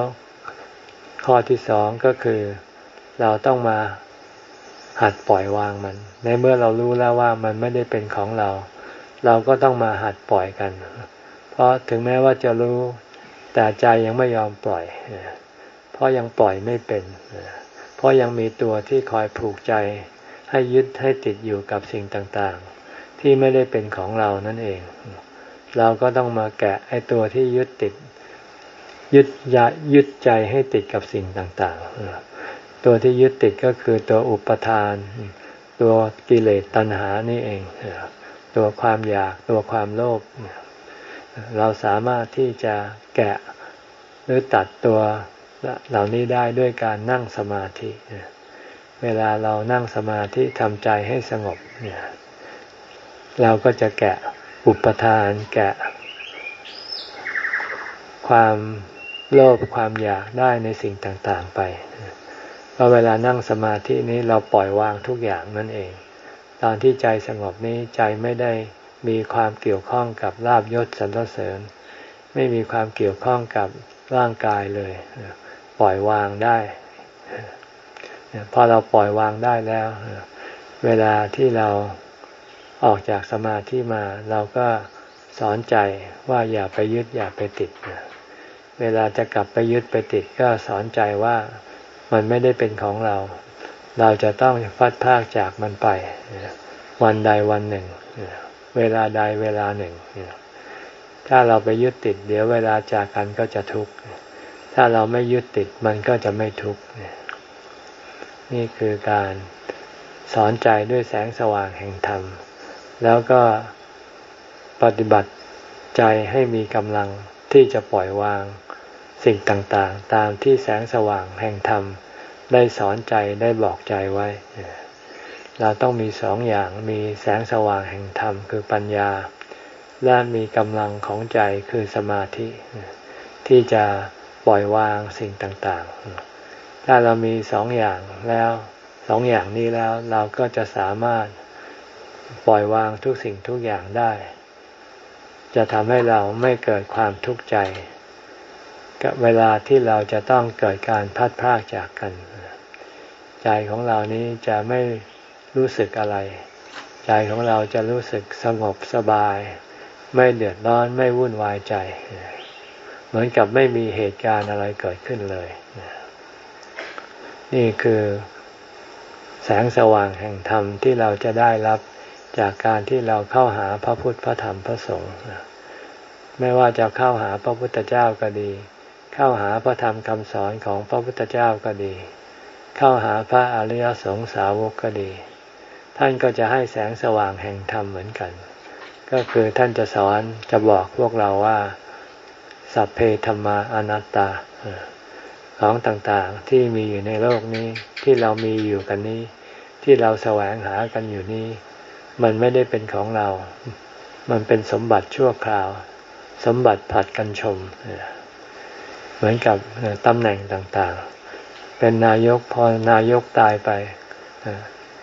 ข้อที่สองก็คือเราต้องมาหัดปล่อยวางมัน ในเมื่อเรารู้แล้วว่ามันไม่ได้เป็นของเรา เราก็ต้องมาหัดปล่อยกัน เพราะถึงแม้ว่าจะรู้แต่ใจยังไม่ยอมปล่อย เพราะยังปล่อยไม่เป็น เพราะยังมีตัวที่คอยผูกใจ ให้ยึดให้ติดอยู่กับสิ่งต่างๆ ที่ไม่ได้เป็นของเรานั่นเอง เราก็ต้องมาแกะไอ้ตัวที่ยึดติด ยึดยายึดใจให้ติดกับสิ่งต่างๆ ตัวที่ยึดติดก็คือตัวอุปทาน ตัวกิเลสตัณหานี่เอง ตัวความอยากตัวความโลภเราสามารถที่จะแกะหรือตัดตัวเหล่านี้ได้ด้วยการนั่งสมาธิเวลาเรานั่งสมาธิทำใจให้สงบเนี่ยเราก็จะแกะอุปทานแกะ ความโลภความอยากได้ในสิ่งต่างๆไปพอเวลานั่งสมาธินี้เราปล่อยวางทุกอย่างนั่นเอง ตอนที่ใจสงบนี้ใจไม่ได้มีความเกี่ยวข้องกับลาบยศสรรเสริญ ไม่มีความเกี่ยวข้องกับร่างกายเลย ปล่อยวางได้พอเราปล่อยวางได้แล้ว เวลาที่เราออกจากสมาธิมา เราก็สอนใจว่าอย่าไปยึดอย่าไปติด เวลาจะกลับไปยึดไปติดก็สอนใจว่ามันไม่ได้เป็นของเรา เราจะต้องฟัดพากจากมันไป วันใดวันหนึ่ง เวลาใดเวลาหนึ่ง ถ้าเราไปยึดติด เดี๋ยวเวลาจากกันก็จะทุกข์ ถ้าเราไม่ยึดติดมันก็จะไม่ทุกข์ นี่คือการสอนใจด้วยแสงสว่างแห่งธรรม แล้วก็ปฏิบัติใจให้มีกำลังที่จะปล่อยวางสิ่งต่างๆ ตามที่แสงสว่างแห่งธรรม ได้สอนใจได้บอกใจไว้ เราต้องมีสองอย่างมีแสงสว่างแห่งธรรมคือปัญญา และมีกำลังของใจคือสมาธิ ที่จะปล่อยวางสิ่งต่างๆ ถ้าเรามีสองอย่างแล้วสองอย่างนี้แล้วเราก็จะสามารถปล่อยวางทุกสิ่งทุกอย่างได้ จะทำให้เราไม่เกิดความทุกข์ใจ กับเวลาที่เราจะต้องเกิดการพัดพรากจากกัน ใจของเรานี้จะไม่รู้สึกอะไร ใจของเราจะรู้สึกสงบสบาย ไม่เดือดร้อนไม่วุ่นวายใจ เหมือนกับไม่มีเหตุการณ์อะไรเกิดขึ้นเลย นี่คือแสงสว่างแห่งธรรมที่เราจะได้รับจากการที่เราเข้าหาพระพุทธพระธรรมพระสงฆ์ไม่ว่าจะเข้าหาพระพุทธเจ้าก็ดี เข้าหาพระธรรมคำสอนของพระพุทธเจ้าก็ดี เข้าหาพระอริยสงสาวกก็ดี ท่านก็จะให้แสงสว่างแห่งธรรมเหมือนกัน ก็คือท่านจะสอนจะบอกพวกเราว่าสัพเพธรรมาอนัตตาของต่างๆที่มีอยู่ในโลกนี้ที่เรามีอยู่กันนี้ ที่เราแสวงหากันอยู่นี้ มันไม่ได้เป็นของเรา มันเป็นสมบัติชั่วคราว สมบัติผัดกันชม เหมือนกับตำแหน่งต่างๆ เป็นนายกพอนายกตายไป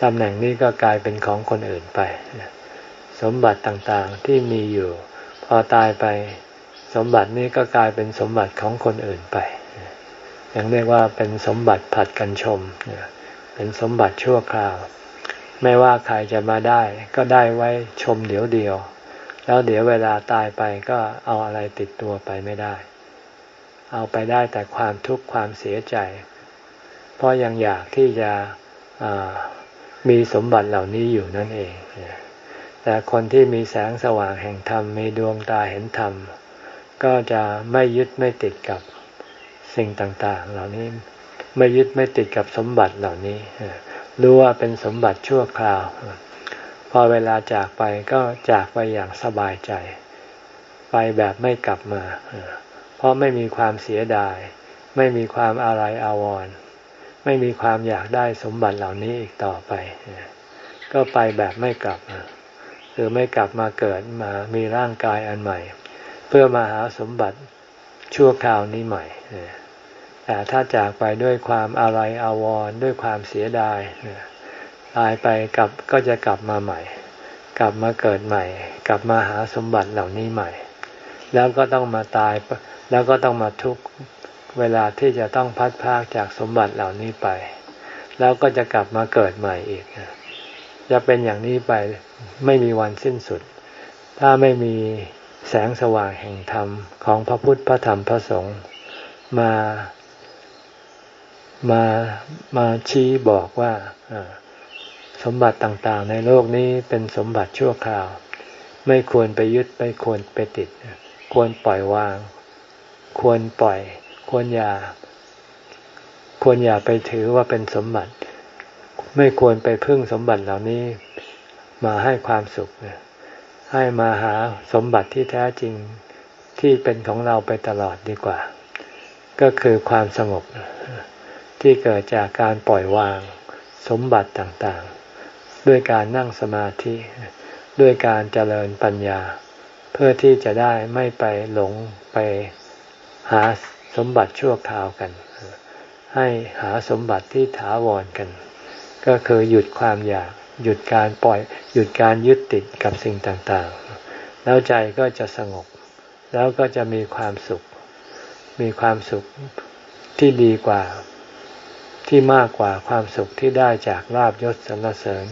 ตำแหน่งนี้ก็กลายเป็นของคนอื่นไป สมบัติต่างๆที่มีอยู่ พอตายไป สมบัตินี้ก็กลายเป็นสมบัติของคนอื่นไปยังเรียกว่าเป็นสมบัติผัดกันชม เป็นสมบัติชั่วคราว ไม่ว่าใครจะมาได้ ก็ได้ไว้ชมเดี๋ยวเดียว แล้วเดี๋ยวเวลาตายไปก็เอาอะไรติดตัวไปไม่ได้ เอาไปได้แต่ความทุกข์ความเสียใจ เพราะยังอยากที่จะมีสมบัติเหล่านี้อยู่นั่นเอง แต่คนที่มีแสงสว่างแห่งธรรม มีดวงตาเห็นธรรม ก็จะไม่ยึดไม่ติดกับสิ่งต่าง ๆ เหล่านี้ ไม่ยึดไม่ติดกับสมบัติเหล่านี้ รู้ว่าเป็นสมบัติชั่วคราว พอเวลาจากไปก็จากไปอย่างสบายใจ ไปแบบไม่กลับมา เพราะไม่มีความเสียดาย ไม่มีความอะไรอาวรณ์ ไม่มีความอยากได้สมบัติเหล่านี้อีกต่อไป ก็ไปแบบไม่กลับ คือไม่กลับมาเกิดมามีร่างกายอันใหม่ เพื่อมาหาสมบัติชั่วคราวนี้ใหม่แต่ถ้าจากไปด้วยความอะไรอาวรณ์ด้วยความเสียดายตายไปกลับก็จะกลับมาใหม่ กลับมาเกิดใหม่ กลับมาหาสมบัติเหล่านี้ใหม่ แล้วก็ต้องมาตายแล้วก็ต้องมาทุกข์ เวลาที่จะต้องพัดพากจากสมบัติเหล่านี้ไป แล้วก็จะกลับมาเกิดใหม่อีก จะเป็นอย่างนี้ไปไม่มีวันสิ้นสุด ถ้าไม่มีแสงสว่างแห่งธรรมของพระพุทธพระธรรมพระสงฆ์มามามาชี้บอกว่าสมบัติต่างๆ ในโลกนี้เป็นสมบัติชั่วคราว ไม่ควรไปยึดไม่ควรไปติด ควรปล่อยวาง ควรปล่อย ควรอย่า ควรอย่าไปถือว่าเป็นสมบัติ ไม่ควรไปพึ่งสมบัติเหล่านี้มาให้ความสุข ให้มาหาสมบัติที่แท้จริงที่เป็นของเราไปตลอดดีกว่า ก็คือความสงบที่เกิดจากการปล่อยวางสมบัติต่างๆ ด้วยการนั่งสมาธิ ด้วยการเจริญปัญญา เพื่อที่จะได้ไม่ไปหลงไปหา สมบัติชั่วคราวกัน ให้หาสมบัติที่ถาวรกัน ก็คือหยุดความอยาก หยุดการปล่อย หยุดการยึดติดกับสิ่งต่างๆ แล้วใจก็จะสงบ แล้วก็จะมีความสุข มีความสุขที่ดีกว่าที่มากกว่าความสุขที่ได้จากลาบยศสรรเสริญ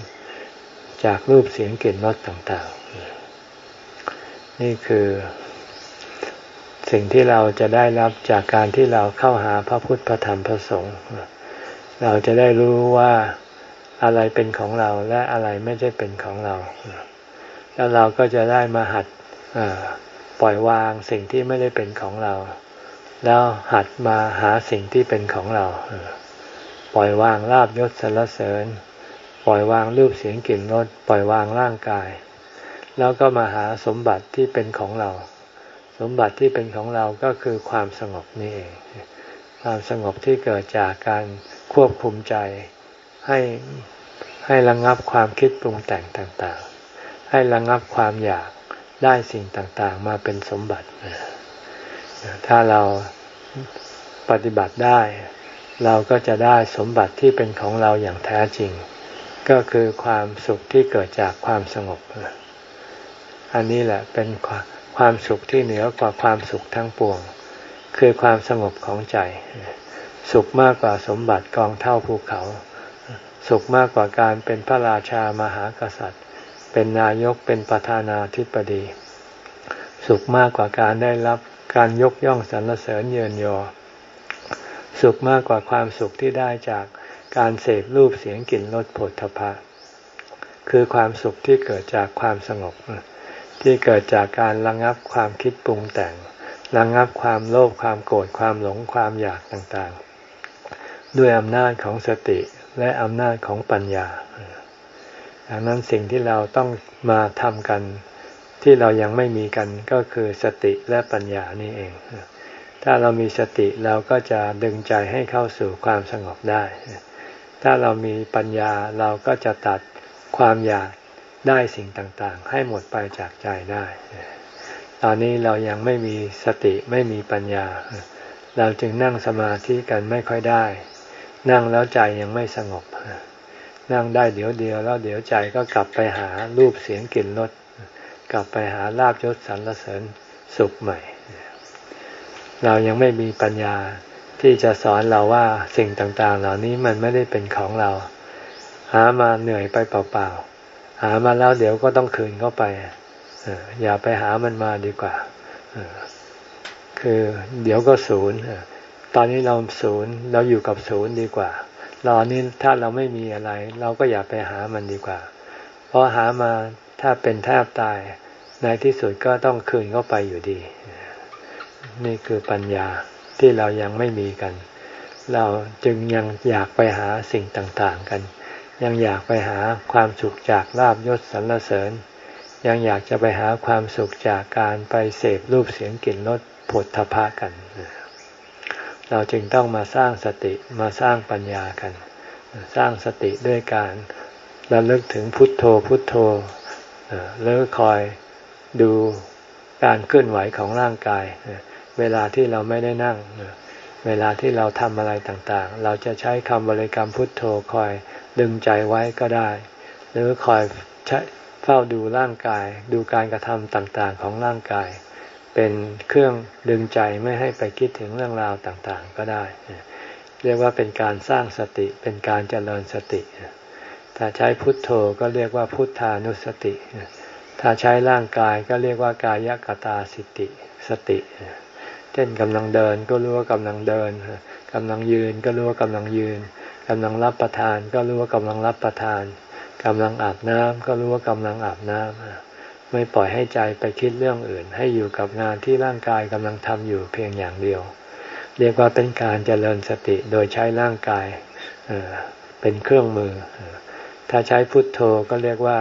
จากรูปเสียงกลิ่นรสต่างๆ นี่คือ สิ่งที่เราจะได้รับจากการที่เราเข้าหาพระพุทธพระธรรมพระสงฆ์เราจะได้รู้ว่าอะไรเป็นของเราและอะไรไม่ใช่เป็นของเรา แล้วเราก็จะได้มาหัดปล่อยวางสิ่งที่ไม่ได้เป็นของเรา แล้วหัดมาหาสิ่งที่เป็นของเรา ปล่อยวางลาบยศสรรเสริญ ปล่อยวางรูปเสียงกลิ่นรสปล่อยวางร่างกาย แล้วก็มาหาสมบัติที่เป็นของเรา สมบัติที่เป็นของเราก็คือความสงบนี่เอง ความสงบที่เกิดจากการควบคุมใจ ให้ให้ระงงับความคิดปรุงแต่งต่างๆ ให้ระงงับความอยากได้สิ่งต่างๆ มาเป็นสมบัติ ถ้าเราปฏิบัติได้ เราก็จะได้สมบัติที่เป็นของเราอย่างแท้จริง ก็คือความสุขที่เกิดจากความสงบ อันนี้แหละเป็น ความสุขที่เหนือกว่าความสุขทั้งปวง คือความสงบของใจ สุขมากกว่าสมบัติกองเท่าภูเขา สุขมากกว่าการเป็นพระราชามหากษัตริย์ เป็นนายกเป็นประธานาธิบดี สุขมากกว่าการได้รับการยกย่องสรรเสริญเยินยอ สุขมากกว่าความสุขที่ได้จากการเสพรูปเสียงกลิ่นรสผลทพะ คือความสุขที่เกิดจากความสงบ ที่เกิดจากการระงับความคิดปรุงแต่งระงับความโลภความโกรธความหลงความอยากต่างๆ ด้วยอำนาจของสติและอำนาจของปัญญาดังนั้นสิ่งที่เราต้องมาทำกันที่เรายังไม่มีกันก็คือสติและปัญญานี่เอง ถ้าเรามีสติเราก็จะดึงใจให้เข้าสู่ความสงบได้ ถ้าเรามีปัญญาเราก็จะตัดความอยาก ได้สิ่งต่างๆ ให้หมดไปจากใจได้ ตอนนี้เรายังไม่มีสติไม่มีปัญญา เราจึงนั่งสมาธิกันไม่ค่อยได้ นั่งแล้วใจยังไม่สงบ นั่งได้เดี๋ยวเดียวแล้วเดี๋ยวใจก็กลับไปหารูปเสียงกลิ่นรสกลับไปหาลาบยศสรรเสริญสุขใหม่ เรายังไม่มีปัญญาที่จะสอนเราว่าสิ่งต่างๆ เหล่านี้มันไม่ได้เป็นของเรา หามาเหนื่อยไปเปล่าๆ หามาแล้วเดี๋ยวก็ต้องคืนเข้าไปอย่าไปหามันมาดีกว่าคือเดี๋ยวก็ศูนย์ตอนนี้เราศูนย์เราอยู่กับศูนย์ดีกว่าเรานี่ถ้าเราไม่มีอะไร เราก็อย่าไปหามันดีกว่า เพราะหามาถ้าเป็นแทบตาย ในที่สุดก็ต้องคืนเข้าไปอยู่ดี นี่คือปัญญาที่เรายังไม่มีกัน เราจึงยังอยากไปหาสิ่งต่างๆกัน ยังอยากไปหาความสุขจากลาบยศสรรเสริญ ยังอยากจะไปหาความสุขจากการไปเสพรูปเสียงกลิ่นรสผลทพะกัน เราจึงต้องมาสร้างสติมาสร้างปัญญากัน สร้างสติด้วยการระลึกถึงพุทโธพุทโธแล้วคอยดูการเคลื่อนไหวของร่างกาย เวลาที่เราไม่ได้นั่ง เวลาที่เราทำอะไรต่างๆ เราจะใช้คำบริกรรมพุทโธคอย ดึงใจไว้ก็ได้ หรือคอยเฝ้าดูร่างกาย ดูการกระทำต่างๆของร่างกาย เป็นเครื่องดึงใจไม่ให้ไปคิดถึงเรื่องราวต่างๆก็ได้ เรียกว่าเป็นการสร้างสติเป็นการเจริญสติ ถ้าใช้พุทโธก็เรียกว่าพุทธานุสติ ถ้าใช้ร่างกายก็เรียกว่ากายกตาสติสติเช่นกำลังเดินก็รู้ว่ากำลังเดินกำลังยืนก็รู้ว่ากำลังยืน กำลังรับประทาน ก็รู้ว่ากำลังรับประทานกำลังอาบน้ำก็รู้ว่ากำลังอาบน้ำไม่ปล่อยให้ใจไปคิดเรื่องอื่น ให้อยู่กับงานที่ร่างกายกำลังทำอยู่เพียงอย่างเดียว เรียกว่าเป็นการเจริญสติโดยใช้ร่างกายเป็นเครื่องมือ ถ้าใช้พุทโธก็เรียกว่า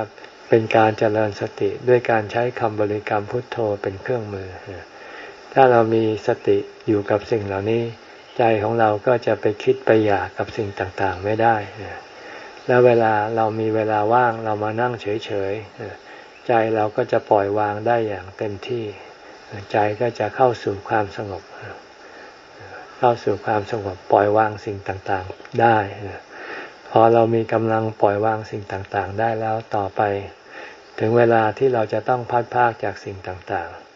เป็นการเจริญสติด้วยการใช้คำบริกรรมพุทโธเป็นเครื่องมือ ถ้าเรามีสติอยู่กับสิ่งเหล่านี้ ใจของเราก็จะไปคิดไปอยากกับสิ่งต่างๆไม่ได้ แล้วเวลาเรามีเวลาว่างเรามานั่งเฉยๆ ใจเราก็จะปล่อยวางได้อย่างเต็มที่ ใจก็จะเข้าสู่ความสงบ เข้าสู่ความสงบปล่อยวางสิ่งต่างๆได้ พอเรามีกำลังปล่อยวางสิ่งต่างๆ ได้แล้วต่อไป ถึงเวลาที่เราจะต้องพัดพากจากสิ่งต่างๆ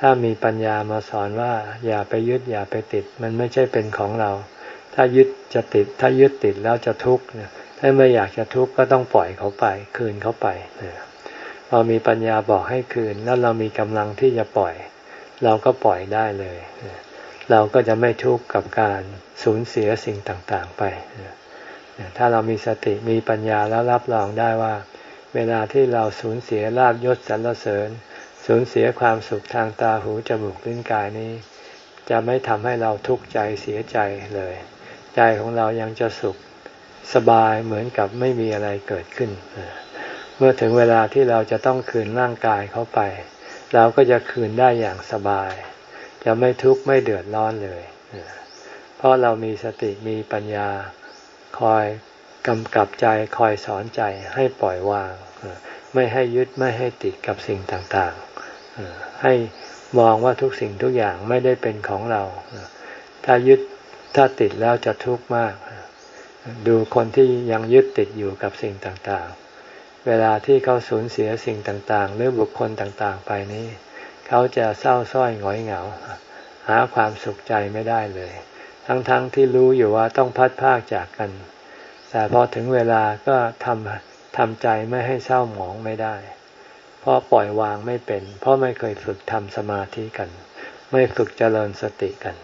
ถ้ามีปัญญามาสอนว่า อย่าไปยึดอย่าไปติด มันไม่ใช่เป็นของเรา ถ้ายึดจะติด ถ้ายึดติดแล้วจะทุกข์ถ้าไม่อยากจะทุกข์ก็ต้องปล่อยเขาไป คืนเขาไปเพอมีปัญญาบอกให้คืน แล้วเรามีกำลังที่จะปล่อย เราก็ปล่อยได้เลย เราก็จะไม่ทุกข์กับการสูญเสียสิ่งต่างๆไป ถ้าเรามีสติมีปัญญาแล้วรับรองได้ว่า เวลาที่เราสูญเสียลาบยศสรรเสริญ สูญเสียความสุขทางตาหูจมูกลิ้นกายนี้ จะไม่ทำให้เราทุกข์ใจเสียใจเลย ใจของเรายังจะสุขสบายเหมือนกับไม่มีอะไรเกิดขึ้น เมื่อถึงเวลาที่เราจะต้องคืนร่างกายเขาไป เราก็จะคืนได้อย่างสบาย จะไม่ทุกข์ไม่เดือดร้อนเลย เพราะเรามีสติมีปัญญาคอยกำกับใจคอยสอนใจให้ปล่อยวาง ไม่ให้ยึดไม่ให้ติดกับสิ่งต่างๆ ให้มองว่าทุกสิ่งทุกอย่างไม่ได้เป็นของเรา ถ้ายึดถ้าติดแล้วจะทุกข์มาก ดูคนที่ยังยึดติดอยู่กับสิ่งต่างๆ เวลาที่เขาสูญเสียสิ่งต่างๆ หรือบุคคลต่างๆ ไปนี้ เขาจะเศร้าส้อยหงอยเหงา หาความสุขใจไม่ได้เลย ทั้งๆทที่รู้อยู่ว่าต้องพัดพากจากกัน แต่พอถึงเวลาก็ทำทำใจไม่ให้เศร้าหมองไม่ได้ ราะปล่อยวางไม่เป็น เพราะไม่เคยฝึกทำสมาธิกัน ไม่ฝึกเจริญสติกัน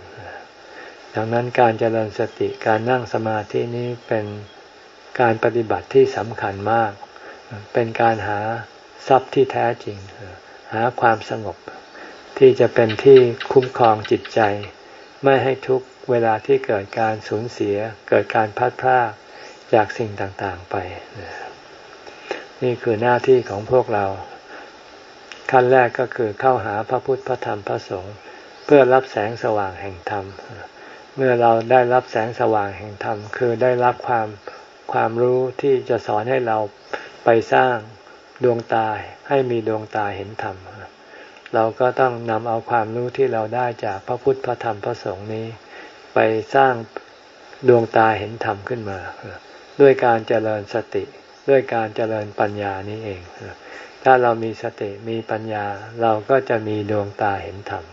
ดังนั้นการเจริญสติการนั่งสมาธินี้เป็นการปฏิบัติที่สำคัญมาก เป็นการหาทรัพย์ที่แท้จริง หาความสงบ ที่จะเป็นที่คุ้มครองจิตใจ ไม่ให้ทุกเวลาที่เกิดการสูญเสีย เกิดการพัดพลาดจากสิ่งต่างๆไป นี่คือหน้าที่ของพวกเรา ขั้นแรกก็คือเข้าหาพระพุทธพระธรรมพระสงฆ์เพื่อรับแสงสว่างแห่งธรรม เมื่อเราได้รับแสงสว่างแห่งธรรม คือได้รับความความรู้ที่จะสอนให้เราไปสร้างดวงตาให้มีดวงตาเห็นธรรม เราก็ต้องนำเอาความรู้ที่เราได้จากพระพุทธพระธรรมพระสงฆ์นี้ ไปสร้างดวงตาเห็นธรรมขึ้นมา ด้วยการเจริญสติ ด้วยการเจริญปัญญานี้เอง ถ้าเรามีสติมีปัญญา เราก็จะมีดวงตาเห็นธรรม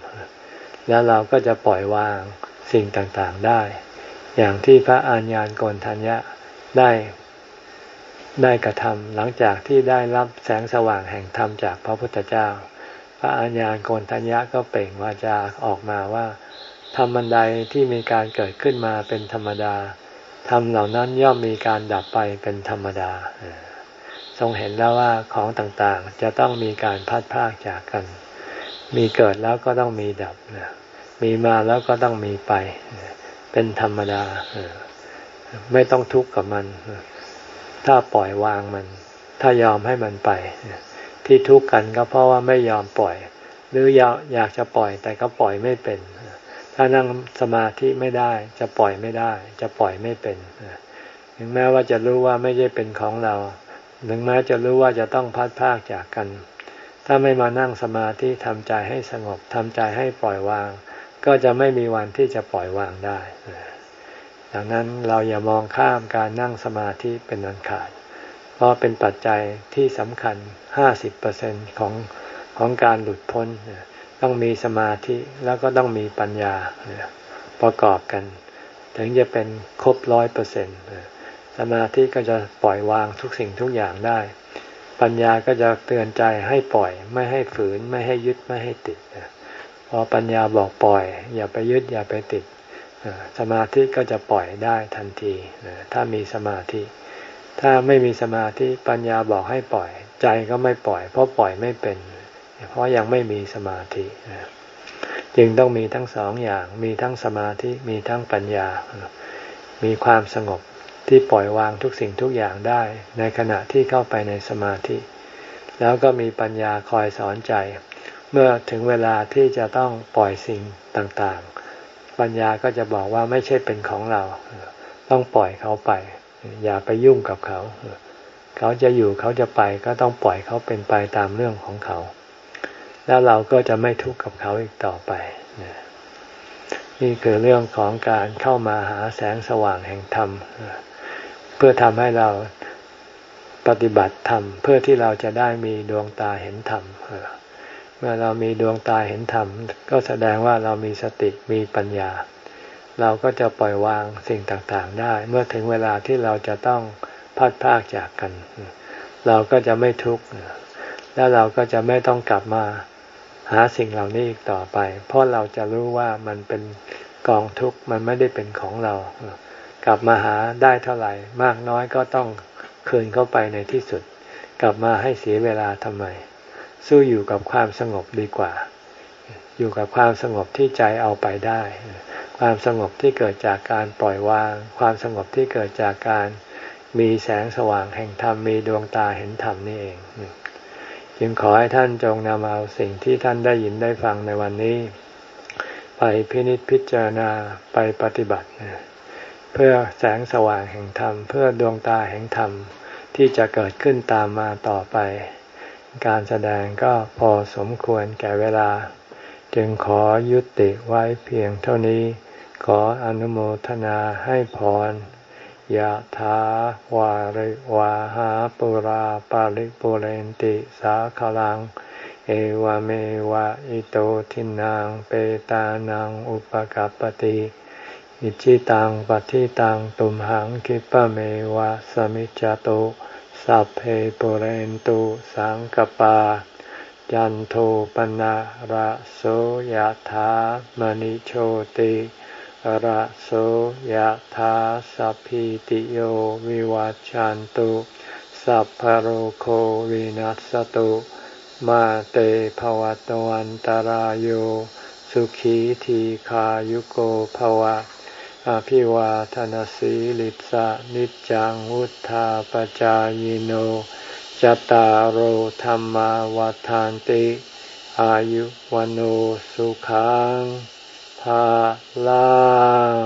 แล้วเราก็จะปล่อยวางสิ่งต่างๆได้ อย่างที่พระอัญญาณโกนทัญญะได้ได้กระทำหลังจากที่ได้รับแสงสว่างแห่งธรรมจากพระพุทธเจ้า พระอัญญาณโกนทัญญะก็เปล่งวาจาออกมาว่าธรรมันไดที่มีการเกิดขึ้นมาเป็นธรรมดาธรรมเหล่านั้นย่อมมีการดับไปเป็นธรรมดา ทรงเห็นแล้วว่าของต่างๆ จะต้องมีการพัดพากจากกัน มีเกิดแล้วก็ต้องมีดับมีมาแล้วก็ต้องมีไป เป็นธรรมดา ไม่ต้องทุกข์กับมัน ถ้าปล่อยวางมัน ถ้ายอมให้มันไป ที่ทุกข์กันก็เพราะว่าไม่ยอมปล่อย หรืออยากจะปล่อยแต่ก็ปล่อยไม่เป็น ถ้านั่งสมาธิไม่ได้ จะปล่อยไม่ได้ จะปล่อยไม่เป็น ถึงแม้ว่าจะรู้ว่าไม่ใช่เป็นของเรา ถึงแม้จะรู้ว่าจะต้องพัดพากจากกัน ถ้าไม่มานั่งสมาธิทำใจให้สงบทำใจให้ปล่อยวาง ก็จะไม่มีวันที่จะปล่อยวางได้ดังนั้นเราอย่ามองข้ามการนั่งสมาธิเป็นอันขาด เพราะเป็นปัจจัยที่สำคัญห้าสิบเปอร์เซ็นของของการหลุดพ้น ต้องมีสมาธิแล้วก็ต้องมีปัญญาประกอบกัน ถึงจะเป็นครบร้อยเปอร์เซ็นต์ สมาธิก็จะปล่อยวางทุกสิ่งทุกอย่างได้ ปัญญาก็จะเตือนใจให้ปล่อย ไม่ให้ฝืน ไม่ให้ยึดไม่ให้ติดพอปัญญาบอกปล่อย อย่าไปยึดอย่าไปติดสมาธิก็จะปล่อยได้ทันทีถ้ามีสมาธิ ถ้าไม่มีสมาธิปัญญาบอกให้ปล่อย ใจก็ไม่ปล่อย เพราะปล่อยไม่เป็น เพราะยังไม่มีสมาธิจึงต้องมีทั้งสองอย่าง มีทั้งสมาธิ มีทั้งปัญญา มีความสงบ ที่ปล่อยวางทุกสิ่งทุกอย่างได้ ในขณะที่เข้าไปในสมาธิ แล้วก็มีปัญญาคอยสอนใจ เมื่อถึงเวลาที่จะต้องปล่อยสิ่งต่างๆ ปัญญาก็จะบอกว่าไม่ใช่เป็นของเรา ต้องปล่อยเขาไป อย่าไปยุ่งกับเขา เขาจะอยู่เขาจะไปก็ต้องปล่อยเขาเป็นไปตามเรื่องของเขา แล้วเราก็จะไม่ทุกข์กับเขาอีกต่อไปนี่คือเรื่องของการเข้ามาหาแสงสว่างแห่งธรรม เพื่อทำให้เราปฏิบัติธรรมเพื่อที่เราจะได้มีดวงตาเห็นธรรมเมื่อเรามีดวงตาเห็นธรรม ก็แสดงว่าเรามีสติมีปัญญา เราก็จะปล่อยวางสิ่งต่างๆได้ เมื่อถึงเวลาที่เราจะต้องพัดพากจากกัน เราก็จะไม่ทุกข์แล้วเราก็จะไม่ต้องกลับมาหาสิ่งเหล่านี้อีกต่อไป เพราะเราจะรู้ว่ามันเป็นกองทุกข์มันไม่ได้เป็นของเรา กลับมาหาได้เท่าไหร่ มากน้อยก็ต้องคืนเข้าไปในที่สุด กลับมาให้เสียเวลาทำไม สู้อยู่กับความสงบดีกว่า อยู่กับความสงบที่ใจเอาไปได้ ความสงบที่เกิดจากการปล่อยวาง ความสงบที่เกิดจากการมีแสงสว่างแห่งธรรมมีดวงตาเห็นธรรมนี่เอง จึงขอให้ท่านจงนำเอาสิ่งที่ท่านได้ยินได้ฟังในวันนี้ ไปพินิจพิจารณาไปปฏิบัติ เพื่อแสงสว่างแห่งธรรม เพื่อดวงตาแห่งธรรมที่จะเกิดขึ้นตามมาต่อไป การแสดงก็พอสมควรแก่เวลา จึงขอยุติไว้เพียงเท่านี้ ขออนุโมทนาให้พรยะถาวาริวาหาปุราปาริปุเรนติสาขลัง เอวเมวะอิโตทินังเปตานังอุปกัปติ อิจิตังปฏิตังตุมหังคิปะเมวะสมิจจโตสัพเพปุเรนตุสังกปา จันโทปนะระโสยถามณิโชติระโสยถาสัพพิติโยวิวัจจันตุสัพพโรโควินัสตุมาเตภวตวันตารโยสุขีทีขายุโกภวะ อภิวาทนสีลิสะนิจังวุธาปจายโนจตารโหธรรมวาทานติ อายุวันโอสุขังภาลัง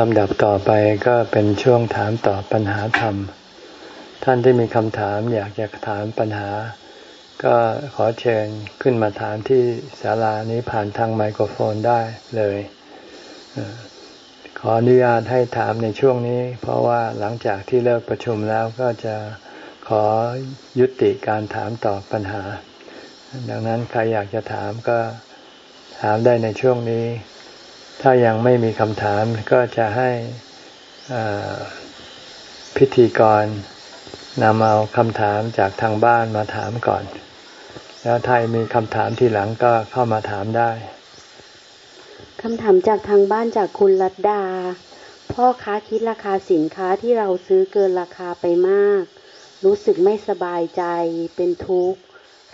ลำดับต่อไปก็เป็นช่วงถามตอบปัญหาธรรม ท่านที่มีคำถามอยากจะถามปัญหา ก็ขอเชิญขึ้นมาถามที่ศาลานี้ผ่านทางไมโครโฟนได้เลยขออนุญาตให้ถามในช่วงนี้ เพราะว่าหลังจากที่เลิกประชุมแล้วก็จะขอยุติการถามตอบปัญหา ดังนั้นใครอยากจะถามก็ถามได้ในช่วงนี้ ถ้ายังไม่มีคำถามก็จะให้พิธีกรนำเอาคำถามจากทางบ้านมาถามก่อน แล้วถ้ามีคำถามทีหลังก็เข้ามาถามได้คำถามจากทางบ้านจากคุณรัตดา พ่อค้าคิดราคาสินค้าที่เราซื้อเกินราคาไปมาก รู้สึกไม่สบายใจเป็นทุกข์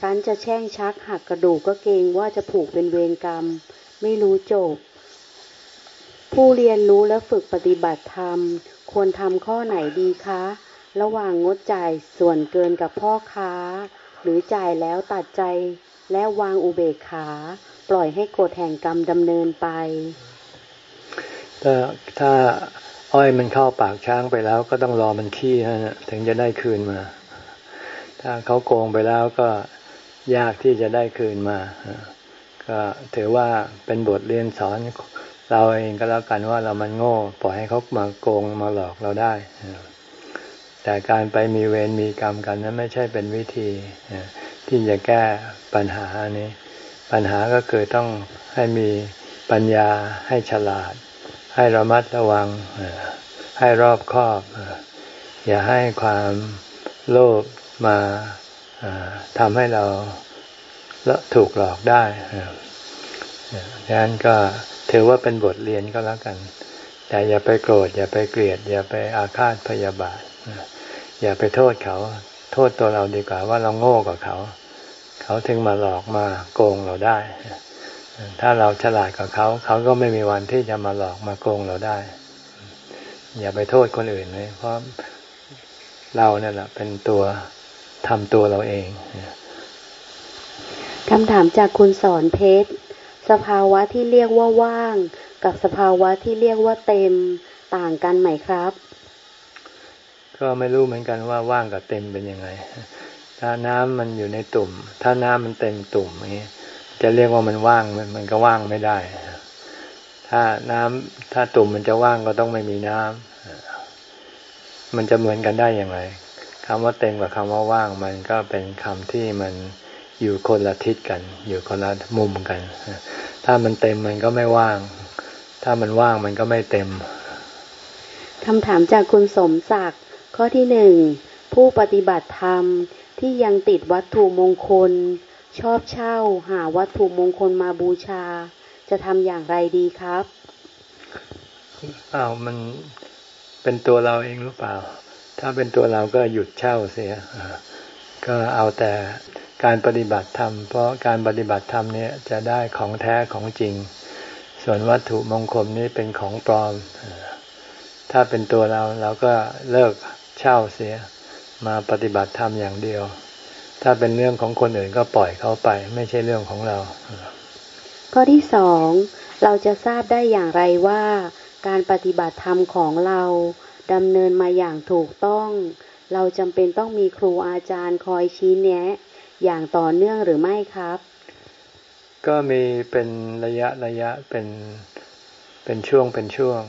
ร้นจะแช่งชักหักกระดูกก็เกรงว่าจะผูกเป็นเวรกรรม ไม่รู้จบ ผู้เรียนรู้และฝึกปฏิบัติธรรม ควรทำข้อไหนดีคะ ระหว่างงดจ่ายส่วนเกินกับพ่อค้า หรือจ่ายแล้วตัดใจและวางอุเบกขา ปล่อยให้กฎแห่งกรรมดำเนินไป ถ้าถ้าอ้อยมันเข้าปากช้างไปแล้ว ก็ต้องรอมันขี้นะถึงจะได้คืนมา ถ้าเขาโกงไปแล้วก็ยากที่จะได้คืนมา ก็ถือว่าเป็นบทเรียนสอนเราเองก็แล้วกันว่าเรามันโง่ ปล่อยให้เขามาโกงมาหลอกเราได้ แต่การไปมีเวรมีกรรมกันนั้นไม่ใช่เป็นวิธีที่จะแก้ปัญหานี้ ปัญหาก็คือต้องให้มีปัญญาให้ฉลาด ให้ระมัดระวัง ให้รอบคอบ อย่าให้ความโลภมาทำให้เราถูกหลอกได้ดังนั้นก็ถือว่าเป็นบทเรียนก็แล้วกัน แต่อย่าไปโกรธ อย่าไปเกลียด อย่าไปอาฆาตพยาบาท อย่าไปโทษเขา โทษตัวเราดีกว่าว่าเราโง่กว่าเขา เขาถึงมาหลอกมาโกงเราได้ ถ้าเราฉลาดกว่าเขา เขาก็ไม่มีวันที่จะมาหลอกมาโกงเราได้ อย่าไปโทษคนอื่นเลยเพราะเราเนี่ยแหละเป็นตัวทำตัวเราเองคำถามจากคุณสอนเพชร สภาวะที่เรียกว่าว่าง กับสภาวะที่เรียกว่าเต็มต่างกันไหมครับ ก็ไม่รู้เหมือนกันว่าว่างกับเต็มเป็นยังไง ถ้าน้ำมันอยู่ในตุ่ม ถ้าน้ำมันเต็มตุ่มนี้จะเรียกว่ามันว่างมันมันก็ว่างไม่ได้ ถ้าน้ำถ้าตุ่มมันจะว่างก็ต้องไม่มีน้ำมันจะเหมือนกันได้อย่างไรคำว่าเต็มกับคำว่าว่างมันก็เป็นคำที่มันอยู่คนละทิศกัน อยู่คนละมุมกัน ถ้ามันเต็มมันก็ไม่ว่าง ถ้ามันว่างมันก็ไม่เต็มคำถามจากคุณสมศักดิ์ ข้อที่หนึ่งผู้ปฏิบัติธรรมที่ยังติดวัตถุมงคล ชอบเช่าหาวัตถุมงคลมาบูชา จะทำอย่างไรดีครับอ้าวมันเป็นตัวเราเองหรือเปล่า ถ้าเป็นตัวเราก็หยุดเช่าเสียก็เอาแต่การปฏิบัติธรรม เพราะการปฏิบัติธรรมเนี่ยจะได้ของแท้ของจริง ส่วนวัตถุมงคลนี้เป็นของปลอม ถ้าเป็นตัวเราเราก็เลิก เช่าเสีย มาปฏิบัติธรรมอย่างเดียว ถ้าเป็นเรื่องของคนอื่นก็ปล่อยเขาไป ไม่ใช่เรื่องของเรา ข้อที่สองเราจะทราบได้อย่างไรว่าการปฏิบัติธรรมของเราดำเนินมาอย่างถูกต้อง เราจำเป็นต้องมีครูอาจารย์คอยชี้แนะ อย่างต่อเนื่องหรือไม่ครับ ก็มีเป็นระยะระยะเป็นเป็นช่วงเป็นช่วง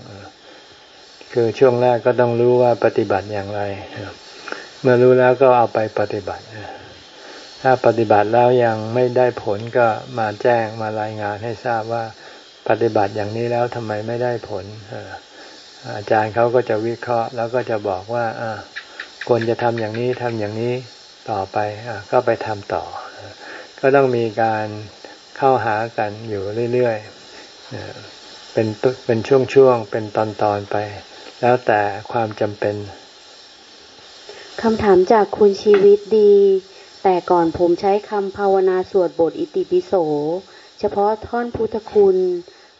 คือช่วงแรกก็ต้องรู้ว่าปฏิบัติอย่างไร เมื่อรู้แล้วก็เอาไปปฏิบัติ ถ้าปฏิบัติแล้วยังไม่ได้ผลก็มาแจ้งมารายงานให้ทราบว่าปฏิบัติอย่างนี้แล้วทำไมไม่ได้ผล อาจารย์เขาก็จะวิเคราะห์ แล้วก็จะบอกว่าควรจะทำอย่างนี้ทำอย่างนี้ต่อไปอก็ไปทำต่อ ก็ต้องมีการเข้าหากันอยู่เรื่อยๆเป็นเป็นช่วงๆ เป็นตอนๆไป แล้วแต่ความจำเป็นคำถามจากคุณชีวิตดี แต่ก่อนผมใช้คำภาวนาสวดบทอิติปิโส เฉพาะท่อนพุทธคุณ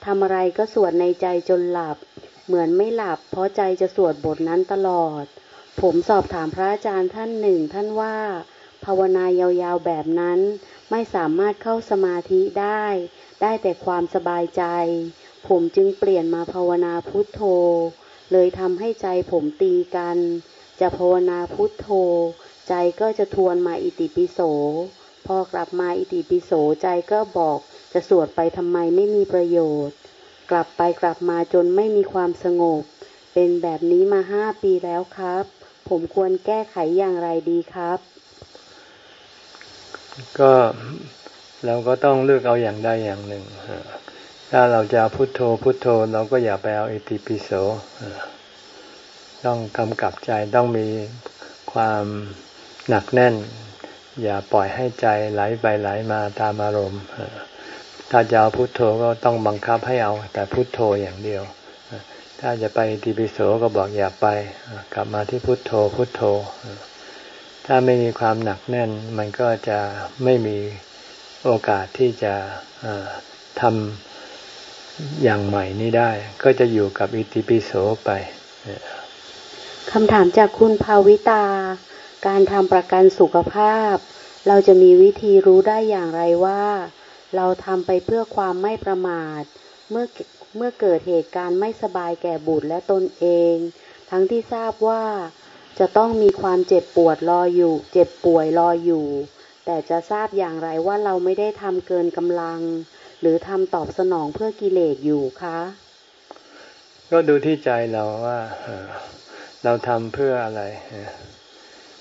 ทำอะไรก็สวดในใจจนหลับ เหมือนไม่หลับ เพราะใจจะสวดบทนั้นตลอด ผมสอบถามพระอาจารย์ท่านหนึ่งท่านว่า ภาวนายาวๆแบบนั้น ไม่สามารถเข้าสมาธิได้ ได้แต่ความสบายใจ ผมจึงเปลี่ยนมาภาวนาพุทโธ เลยทำให้ใจผมตีกัน จะภาวนาพุทโธ ใจก็จะทวนมาอิติปิโส พอกลับมาอิติปิโสใจก็บอกจะสวดไปทำไมไม่มีประโยชน์ กลับไปกลับมาจนไม่มีความสงบ เป็นแบบนี้มาห้าปีแล้วครับ ผมควรแก้ไขอย่างไรดีครับ ก็เราก็ต้องเลือกเอาอย่างใดอย่างหนึ่ง ถ้าเราจะพุโทโธพุโทโธเราก็อย่าไปเอาอิติปิโสต้องกำกับใจต้องมีความหนักแน่น อย่าปล่อยให้ใจไหลไปไหลมาตามอารมณ์ถ้าจะเอาพุโทโธก็ต้องบังคับให้เอา แต่พุโทโธอย่างเดียว ถ้าจะไปติปิโสก็บอกอย่าไป กลับมาที่พุโทโธพุโทโธ ถ้าไม่มีความหนักแน่น มันก็จะไม่มีโอกาสที่จะทำ อย่างใหม่นี้ได้ ก็จะอยู่กับอิติปิโสไปคำถามจากคุณภาวิตา การทำประกันสุขภาพ เราจะมีวิธีรู้ได้อย่างไรว่า เราทำไปเพื่อความไม่ประมาท เมื่อเมื่อเกิดเหตุการณ์ไม่สบายแก่บุตรและตนเอง ทั้งที่ทราบว่าจะต้องมีความเจ็บปวดรออยู่ เจ็บป่วยรออยู่ แต่จะทราบอย่างไรว่าเราไม่ได้ทำเกินกำลัง หรือทำตอบสนองเพื่อกิเลสอยู่คะ ก็ดูที่ใจเราว่าเราทำเพื่ออะไร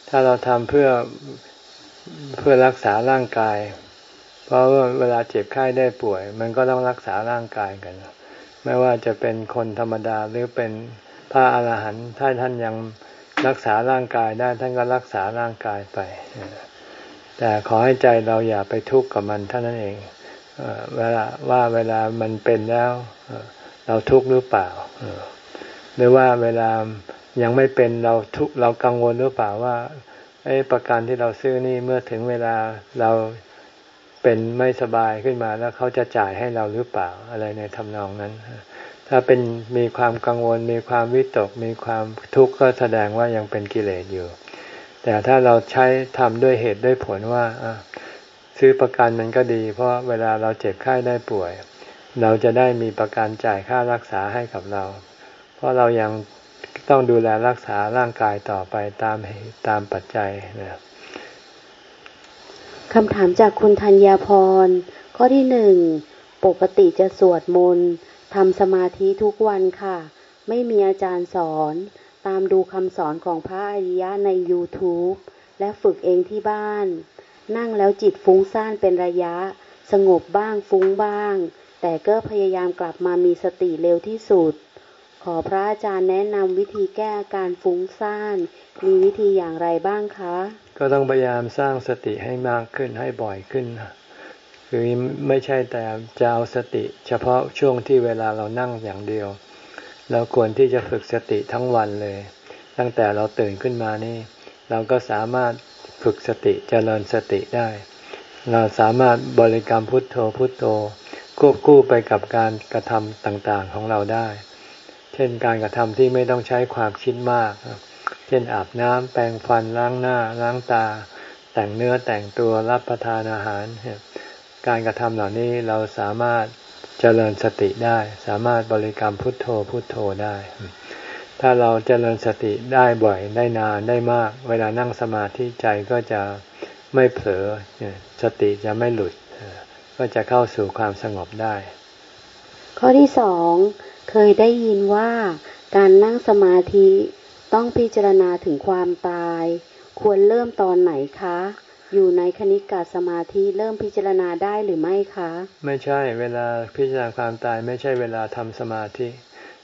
ถ้าเราทำเพื่อเพื่อรักษาร่างกาย เพราะว่าเวลาเจ็บไข้ได้ป่วย มันก็ต้องรักษาร่างกายกัน ไม่ว่าจะเป็นคนธรรมดาหรือเป็นพระอาหารหันต์ถ้าท่านยังรักษาร่างกายได้ท่านก็รักษาร่างกายไป แต่ขอให้ใจเราอย่าไปทุกข์กับมันเท่านั้นเอง เวลาว่าเวลามันเป็นแล้ว เราทุกข์หรือเปล่าหรือว่าเวลายังไม่เป็นเราทุกเรากังวลหรือเปล่าว่าไอ้ประกันที่เราซื้อนี่เมื่อถึงเวลาเราเป็นไม่สบายขึ้นมาแล้วเขาจะจ่ายให้เราหรือเปล่าอะไรในทำนองนั้น ถ้าเป็นมีความกังวล มีความวิตก มีความทุกข์ก็แสดงว่ายังเป็นกิเลสอยู่ แต่ถ้าเราใช้ทำด้วยเหตุด้วยผลว่า ซื้อประกันมันก็ดี เพราะเวลาเราเจ็บไข้ได้ป่วย เราจะได้มีประกันจ่ายค่ารักษาให้กับเรา เพราะเรายังต้องดูแลรักษาร่างกายต่อไปตามตามปัจจัยนะครับคำถามจากคุณธัญญาพร ข้อที่หนึ่งปกติจะสวดมนต์ทำสมาธิทุกวันค่ะ ไม่มีอาจารย์สอน ตามดูคำสอนของพระอริยะใน YouTube และฝึกเองที่บ้าน นั่งแล้วจิตฟุ้งซ่านเป็นระยะ สงบบ้างฟุ้งบ้าง แต่ก็พยายามกลับมามีสติเร็วที่สุด ขอพระอาจารย์แนะนำวิธีแก้อาการฟุ้งซ่าน มีวิธีอย่างไรบ้างคะ ก็ต้องพยายามสร้างสติให้มากขึ้นให้บ่อยขึ้นคือไม่ใช่แต่จะเอาสติ เฉพาะช่วงที่เวลาเรานั่งอย่างเดียว เราควรที่จะฝึกสติทั้งวันเลย ตั้งแต่เราตื่นขึ้นมานี่ เราก็สามารถ ฝึกสติเจริญสติได้ เราสามารถบริกรรมพุทโธพุทโธ ควบคู่ไปกับการกระทำต่างๆของเราได้ เช่นการกระทำที่ไม่ต้องใช้ความคิดมาก เช่นอาบน้ำแปรงฟันล้างหน้าล้างตา แต่งเนื้อแต่งตัวรับประทานอาหาร การกระทำเหล่านี้เราสามารถเจริญสติได้ สามารถบริกรรมพุทโธพุทโธได้ ถ้าเราเจริญสติได้บ่อยได้นานได้มาก เวลานั่งสมาธิใจก็จะไม่เผลอสติจะไม่หลุด ก็จะเข้าสู่ความสงบได้ ข้อที่สองเคยได้ยินว่าการนั่งสมาธิต้องพิจารณาถึงความตาย ควรเริ่มตอนไหนคะ อยู่ในคณิกาสมาธิเริ่มพิจารณาได้หรือไม่คะ ไม่ใช่เวลาพิจารณาความตายไม่ใช่เวลาทำสมาธิ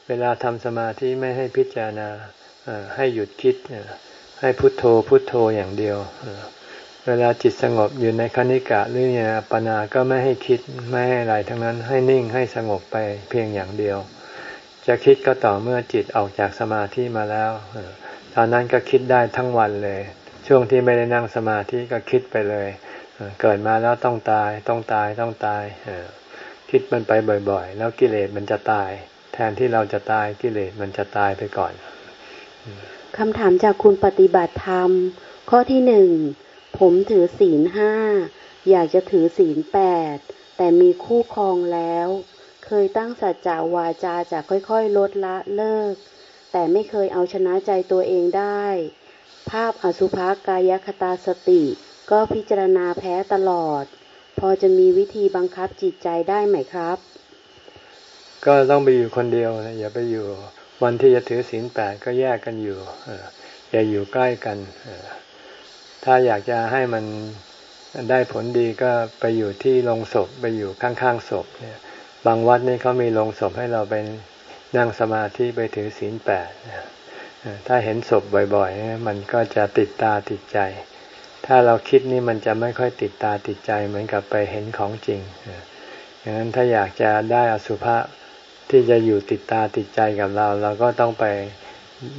เวลาทำสมาธิไม่ให้พิจารณาให้หยุดคิดให้พุทโธพุทโธอย่างเดียวเวลาจิตสงบอยู่ในคณิกะหรือเนี่ยปนาก็ไม่ให้คิดไม่ให้อะไรทั้งนั้นให้นิ่งให้สงบไปเพียงอย่างเดียว จะคิดก็ต่อเมื่อจิตออกจากสมาธิมาแล้วตอนนั้นก็คิดได้ทั้งวันเลย ช่วงที่ไม่ได้นั่งสมาธิก็คิดไปเลย เกิดมาแล้วต้องตายต้องตายต้องตายคิดมันไปบ่อย ๆ แล้วกิเลสมันจะตาย แทนที่เราจะตายกิเลสมันจะตายไปก่อนคำถามจากคุณปฏิบัติธรรม ข้อที่หนึ่งผมถือศีลห้าอยากจะถือศีลแปดแต่มีคู่ครองแล้ว เคยตั้งสัจจาวาจาจะค่อยๆ ลดละเลิก แต่ไม่เคยเอาชนะใจตัวเองได้ ภาพอสุภกายคตาสติ ก็พิจารณาแพ้ตลอด พอจะมีวิธีบังคับจิตใจได้ไหมครับ ก็ต้องไปอยู่คนเดียวนะอย่าไปอยู่วันที่จะถือศีลแปดก็แยกกันอยู่อย่าอยู่ใกล้กันถ้าอยากจะให้มันได้ผลดีก็ไปอยู่ที่โรงศพไปอยู่ข้างๆศพเนี่ย บางวัดนี่เขามีโรงศพให้เราไปนั่งสมาธิไปถือศีลแปดถ้าเห็นศพบ่อยๆ มันก็จะติดตาติดใจ ถ้าเราคิดนี่มันจะไม่ค่อยติดตาติดใจเหมือนกับไปเห็นของจริงอย่างนั้นถ้าอยากจะได้อสุภะ ที่จะอยู่ติดตาติดใจกับเรา เราก็ต้องไป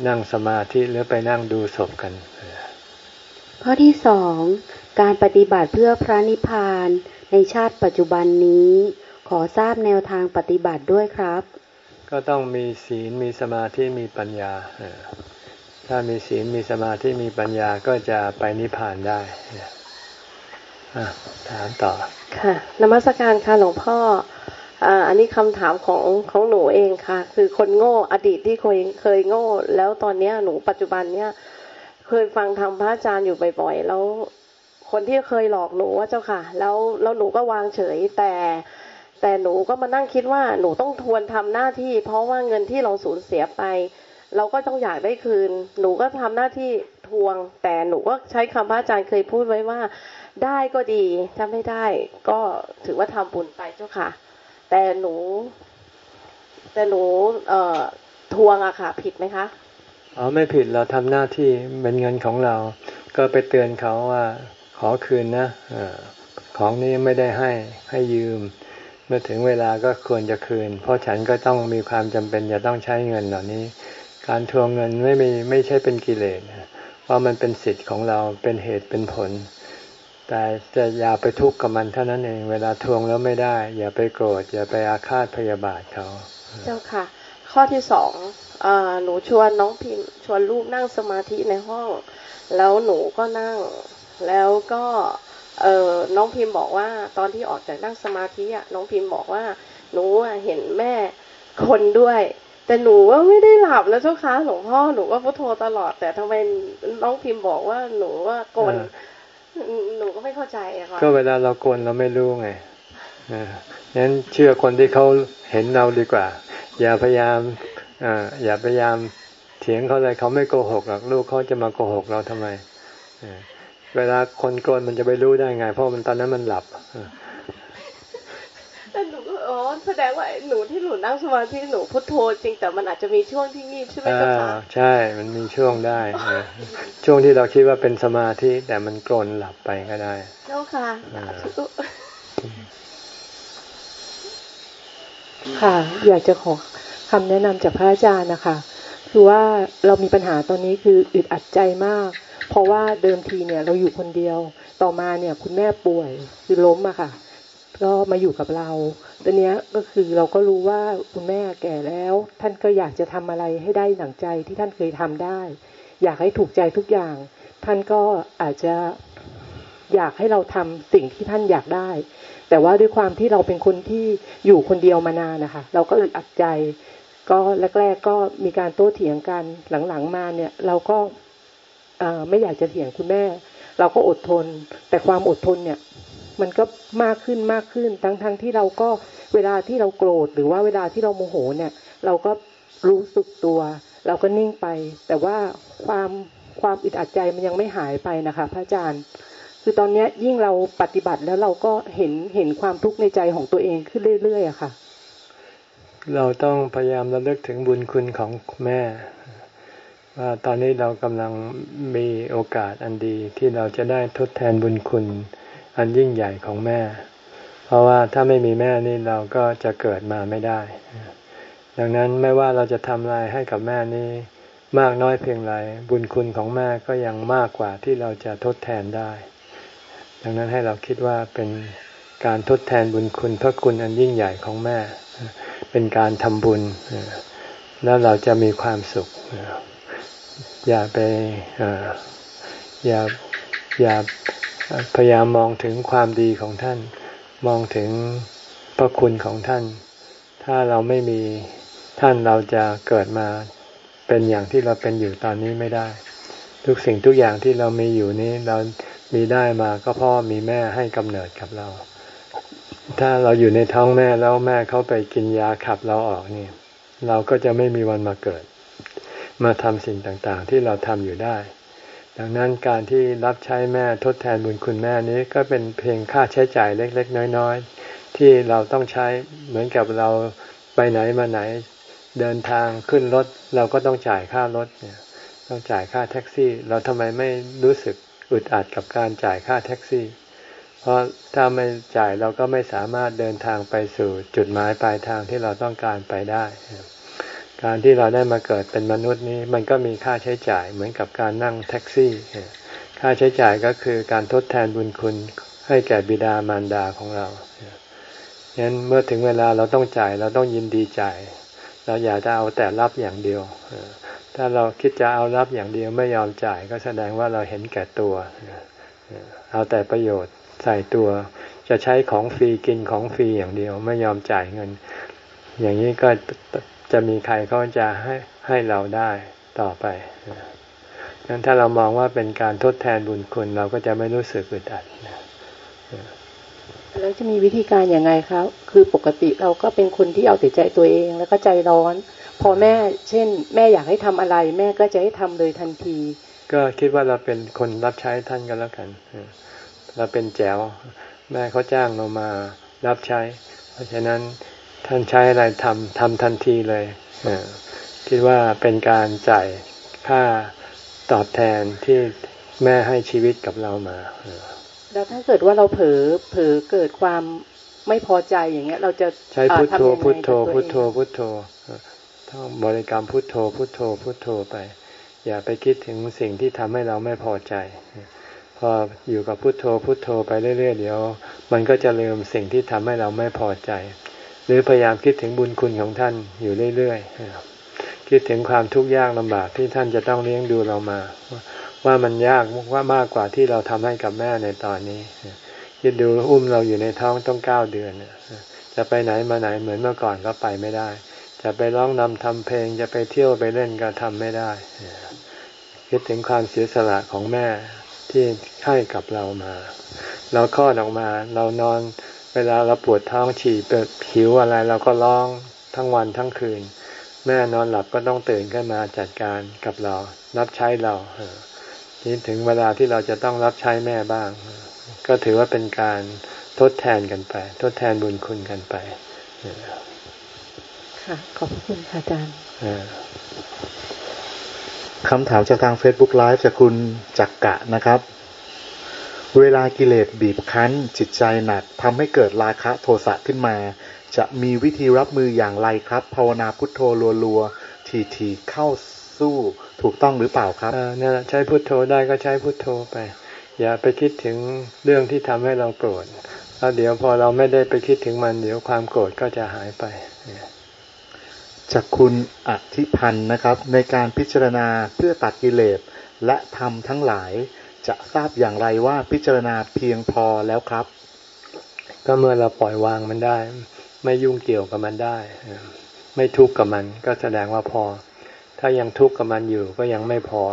นั่งสมาธิหรือไปนั่งดูศพกัน ข้อที่สองการปฏิบัติเพื่อพระนิพพานในชาติปัจจุบันนี้ ขอทราบแนวทางปฏิบัติด้วยครับ ก็ต้องมีศีลมีสมาธิมีปัญญา ถ้ามีศีลมีสมาธิมีปัญญาก็จะไปนิพพานได้ถามต่อค่ะนมัสการค่ะหลวงพ่อ อันนี้คำถามของของหนูเองค่ะ คือคนโง่อดีตที่เคยเคยโง่ แล้วตอนเนี้ยหนูปัจจุบันเนี้ยเคยฟังธรรมพระอาจารย์อยู่บ่อยๆ แล้วคนที่เคยหลอกหนูว่าเจ้าค่ะ แล้วแล้วหนูก็วางเฉยแต่ แต่หนูก็มานั่งคิดว่าหนูต้องทวนทำหน้าที่ เพราะว่าเงินที่เราสูญเสียไป เราก็ต้องอยากได้คืน หนูก็ทำหน้าที่ทวง แต่หนูก็ใช้คำพระอาจารย์เคยพูดไว้ว่า ได้ก็ดีถ้าไม่ได้ ก็ถือว่าทำบุญไปเจ้าค่ะ แต่หนู แต่หนูเอ่อทวงอะค่ะ ผิดไหมคะอ๋อไม่ผิดเราทำหน้าที่เป็นเงินของเรา ก็ไปเตือนเขาว่า ขอคืนนะอของนี้ไม่ได้ให้ให้ยืม เมื่อถึงเวลาก็ควรจะคืน เพราะฉันก็ต้องมีความจำเป็นจะต้องใช้เงินเหล่านี้ การทวงเงินไม่มีไม่ใช่เป็นกิเลสเพราะมันเป็นสิทธิ์ของเราเป็นเหตุเป็นผล แต่จะอย่าไปทุกข์กับมันเท่านั้นเอง เวลาทวงแล้วไม่ได้ อย่าไปโกรธ อย่าไปอาฆาตพยาบาทเขา เจ้าค่ะ ข้อที่สองหนูชวนน้องพิมชวนลูกนั่งสมาธิในห้อง แล้วหนูก็นั่ง แล้วก็เออน้องพิมบอกว่าตอนที่ออกจากนั่งสมาธิอะน้องพิมบอกว่า หนูเห็นแม่คนด้วย แต่หนูว่าไม่ได้หลับแล้วเจ้าค่ะหลวงพ่อหนูก็พุทโธตลอด แต่ทำไมน้องพิมบอกว่าหนูว่ากล หนูก็ไม่เข้าใจอะค่ะก็เวลาเรากนเราไม่รู้ไงงั้นเชื่อคนที่เขาเห็นเราดีกว่า อย่าพยายามออย่าพยายามเถียงเขาเลยเขาไม่โกหกหรอกลูกเขาจะมาโกหกเราทำไมเวลาคนโกนมันจะไปรู้ได้ไง เพราะมันตอนนั้นมันหลับ แต่หนูก็อ๋อแสดงว่าหนูที่หนูนั่งสมาธิหนูพุทโธจริงแต่มันอาจจะมีช่วงที่งีบใช่ไหมคะใช่มันมีช่วงได้ช่วงที่เราคิดว่าเป็นสมาธิแต่มันกลนหลับไปก็ได้เจ้าค่ะค่ะ อยากจะขอคำแนะนำจากพระอาจารย์นะคะ คือว่าเรามีปัญหาตอนนี้คืออึดอัดใจมาก เพราะว่าเดิมทีเนี่ยเราอยู่คนเดียว ต่อมาเนี่ย คุณแม่ป่วยคือล้มอะค่ะ ก็มาอยู่กับเราตอนนี้ก็คือเราก็รู้ว่าคุณแม่แก่แล้ว ท่านก็อยากจะทำอะไรให้ได้หนังใจที่ท่านเคยทำได้ อยากให้ถูกใจทุกอย่าง ท่านก็อาจจะอยากให้เราทำสิ่งที่ท่านอยากได้ แต่ว่าด้วยความที่เราเป็นคนที่อยู่คนเดียวมานานนะคะ เราก็อึดอัดใจ ก็แรก ๆ ก็มีการโต้เถียงกันหลังๆมาเนี่ย เราก็ไม่อยากจะเถียงคุณแม่ เราก็อดทน แต่ความอดทนเนี่ย มันก็มากขึ้นมากขึ้น ทั้งๆทที่เราก็เวลาที่เราโกรธหรือว่าเวลาที่เราโมโหเนี่ย เราก็รู้สึกตัว เราก็นิ่งไป แต่ว่าความความอึดอัดใจมันยังไม่หายไปนะคะ พระอาจารย์ คือตอนนี้ยิ่งเราปฏิบัติแล้วเราก็เห็นเห็นความทุกข์ในใจของตัวเองขึ้นเรื่อยๆอะค่ะ เราต้องพยายามระลึกถึงบุญคุณของแม่ว่าตอนนี้เรากำลังมีโอกาสอันดีที่เราจะได้ทดแทนบุญคุณ อันยิ่งใหญ่ของแม่ เพราะว่าถ้าไม่มีแม่นี่เราก็จะเกิดมาไม่ได้ ดังนั้นไม่ว่าเราจะทำอะไรให้กับแม่นี่มากน้อยเพียงไรบุญคุณของแม่ก็ยังมากกว่าที่เราจะทดแทนได้ ดังนั้นให้เราคิดว่าเป็นการทดแทนบุญคุณพระคุณอันยิ่งใหญ่ของแม่ เป็นการทำบุญ แล้วเราจะมีความสุข อย่าไปอย่าอย่า พยายามมองถึงความดีของท่าน มองถึงพระคุณของท่าน ถ้าเราไม่มีท่านเราจะเกิดมาเป็นอย่างที่เราเป็นอยู่ตอนนี้ไม่ได้ ทุกสิ่งทุกอย่างที่เรามีอยู่นี้เรามีได้มาก็พ่อมีแม่ให้กำเนิดกับเรา ถ้าเราอยู่ในท้องแม่แล้วแม่เขาไปกินยาขับเราออกนี่ เราก็จะไม่มีวันมาเกิด มาทำสิ่งต่างๆ ที่เราทำอยู่ได้ ดังนั้นการที่รับใช้แม่ทดแทนบุญคุณแม่นี้ก็เป็นเพียงค่าใช้จ่ายเล็ก ๆ น้อย ๆ ที่เราต้องใช้เหมือนกับเราไปไหนมาไหน เดินทางขึ้นรถ เราก็ต้องจ่ายค่ารถเนี่ยต้องจ่ายค่าแท็กซี่ เราทำไมไม่รู้สึกอึดอัดกับการจ่ายค่าแท็กซี่ เพราะถ้าไม่จ่ายเราก็ไม่สามารถเดินทางไปสู่จุดหมายปลายทางที่เราต้องการไปได้ การที่เราได้มาเกิดเป็นมนุษย์นี้ มันก็มีค่าใช้จ่ายเหมือนกับการนั่งแท็กซี่ ค่าใช้จ่ายก็คือการทดแทนบุญคุณให้แก่บิดามารดาของเราฉะนั้นเมื่อถึงเวลาเราต้องจ่ายเราต้องยินดีจ่าย เราอย่าจะเอาแต่รับอย่างเดียว ถ้าเราคิดจะเอารับอย่างเดียวไม่ยอมจ่ายก็แสดงว่าเราเห็นแก่ตัว เอาแต่ประโยชน์ใส่ตัว จะใช้ของฟรีกินของฟรีอย่างเดียว ไม่ยอมจ่ายเงิน อย่างนี้ก็ จะมีใครเขาจะให้ให้เราได้ต่อไปงั้นถ้าเรามองว่าเป็นการทดแทนบุญคุณเราก็จะไม่รู้สึกอึดอัดแล้วจะมีวิธีการอย่างไงครับ คือปกติเราก็เป็นคนที่เอาแต่ใจตัวเองแล้วก็ใจร้อน พอแม่ เช่น แม่อยากให้ทำอะไร แม่ก็จะให้ทำเลยทันที ก็คิดว่าเราเป็นคนรับใช้ท่านกันแล้วกัน เราเป็นแจ๋วแม่เขาจ้างเรามารับใช้ เพราะฉะนั้น ท่านใช้อะไรทำทำทันทีเลยคิดว่าเป็นการจ่ายค่าตอบแทนที่แม่ให้ชีวิตกับเรามาแล้วถ้าเกิดว่าเราเผลอเผลอเกิดความไม่พอใจอย่างเงี้ย เราจะใช้พุทโธพุทโธพุทโธพุทโธท่องบริกรรมพุทโธพุทโธพุทโธไป อย่าไปคิดถึงสิ่งที่ทำให้เราไม่พอใจ พออยู่กับพุทโธพุทโธไปเรื่อยๆเดี๋ยว มันก็จะลืมสิ่งที่ทำให้เราไม่พอใจ หรือพยายามคิดถึงบุญคุณของท่านอยู่เรื่อยๆคิดถึงความทุกข์ยากลำบากที่ท่านจะต้องเลี้ยงดูเรามา ว่ามันยากว่ามากกว่าที่เราทำให้กับแม่ในตอนนี้คิดดูอุ้มเราอยู่ในท้องต้องเก้าเดือนจะไปไหนมาไหนเหมือนเมื่อก่อนก็ไปไม่ได้ จะไปร้องนำทำเพลงจะไปเที่ยวไปเล่นก็ทำไม่ได้ คิดถึงความเสียสละของแม่ที่ให้กับเรามา เราคลอดออกมา เรานอน เวลาเราปวดท้องฉี่เปิดผิวอะไรเราก็ร้องทั้งวันทั้งคืน แม่นอนหลับก็ต้องตื่นขึ้นมาจัดการกับเรา รับใช้เรานี่ถึงเวลาที่เราจะต้องรับใช้แม่บ้าง ก็ถือว่าเป็นการทดแทนกันไป ทดแทนบุญคุณกันไปค่ะขอบคุณอาจารย์คำถามจากทาง Facebook Live จากคุณจักกะนะครับ เวลากิเลสบีบคั้น จิตใจหนักทำให้เกิดราคะโทสะขึ้นมา จะมีวิธีรับมืออย่างไรครับ ภาวนาพุทโธรัวๆทีๆเข้าสู้ถูกต้องหรือเปล่าครับเออนั่นแหละใช้พุทโธได้ก็ใช้พุทโธไป อย่าไปคิดถึงเรื่องที่ทำให้เราโกรธแล้วเดี๋ยวพอเราไม่ได้ไปคิดถึงมัน เดี๋ยวความโกรธก็จะหายไปเนี่ยจากคุณอธิพันธ์นะครับ ในการพิจารณาเพื่อตัดกิเลสและทำทั้งหลาย จะทราบอย่างไรว่าพิจารณาเพียงพอแล้วครับ ก็เมื่อเราปล่อยวางมันได้ ไม่ยุ่งเกี่ยวกับมันได้เออไม่ทุกข์กับมัน ก็แสดงว่าพอ ถ้ายังทุกข์กับมันอยู่ก็ยังไม่พอ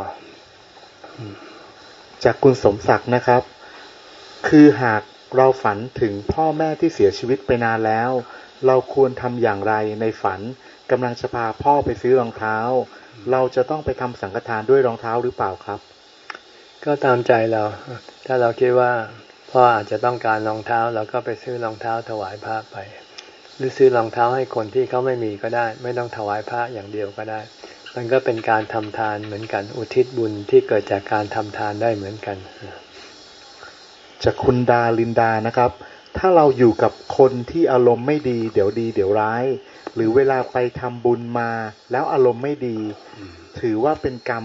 จากคุณสมศักดิ์นะครับ คือหากเราฝันถึงพ่อแม่ที่เสียชีวิตไปนานแล้ว เราควรทำอย่างไรในฝันกำลังจะพาพ่อไปซื้อรองเท้า เราจะต้องไปทำสังฆทานด้วยรองเท้าหรือเปล่าครับ ก็ตามใจเรา ถ้าเราคิดว่าพ่ออาจจะต้องการรองเท้าเราก็ไปซื้อรองเท้าถวายพระไป หรือซื้อรองเท้าให้คนที่เขาไม่มีก็ได้ ไม่ต้องถวายพระอย่างเดียวก็ได้ มันก็เป็นการทำทานเหมือนกันอุทิศบุญที่เกิดจากการทำทานได้เหมือนกันจากคุณดาลินดานะครับ ถ้าเราอยู่กับคนที่อารมณ์ไม่ดี เดี๋ยวดีเดี๋ยวร้าย หรือเวลาไปทำบุญมาแล้วอารมณ์ไม่ดี ถือว่าเป็นกรรม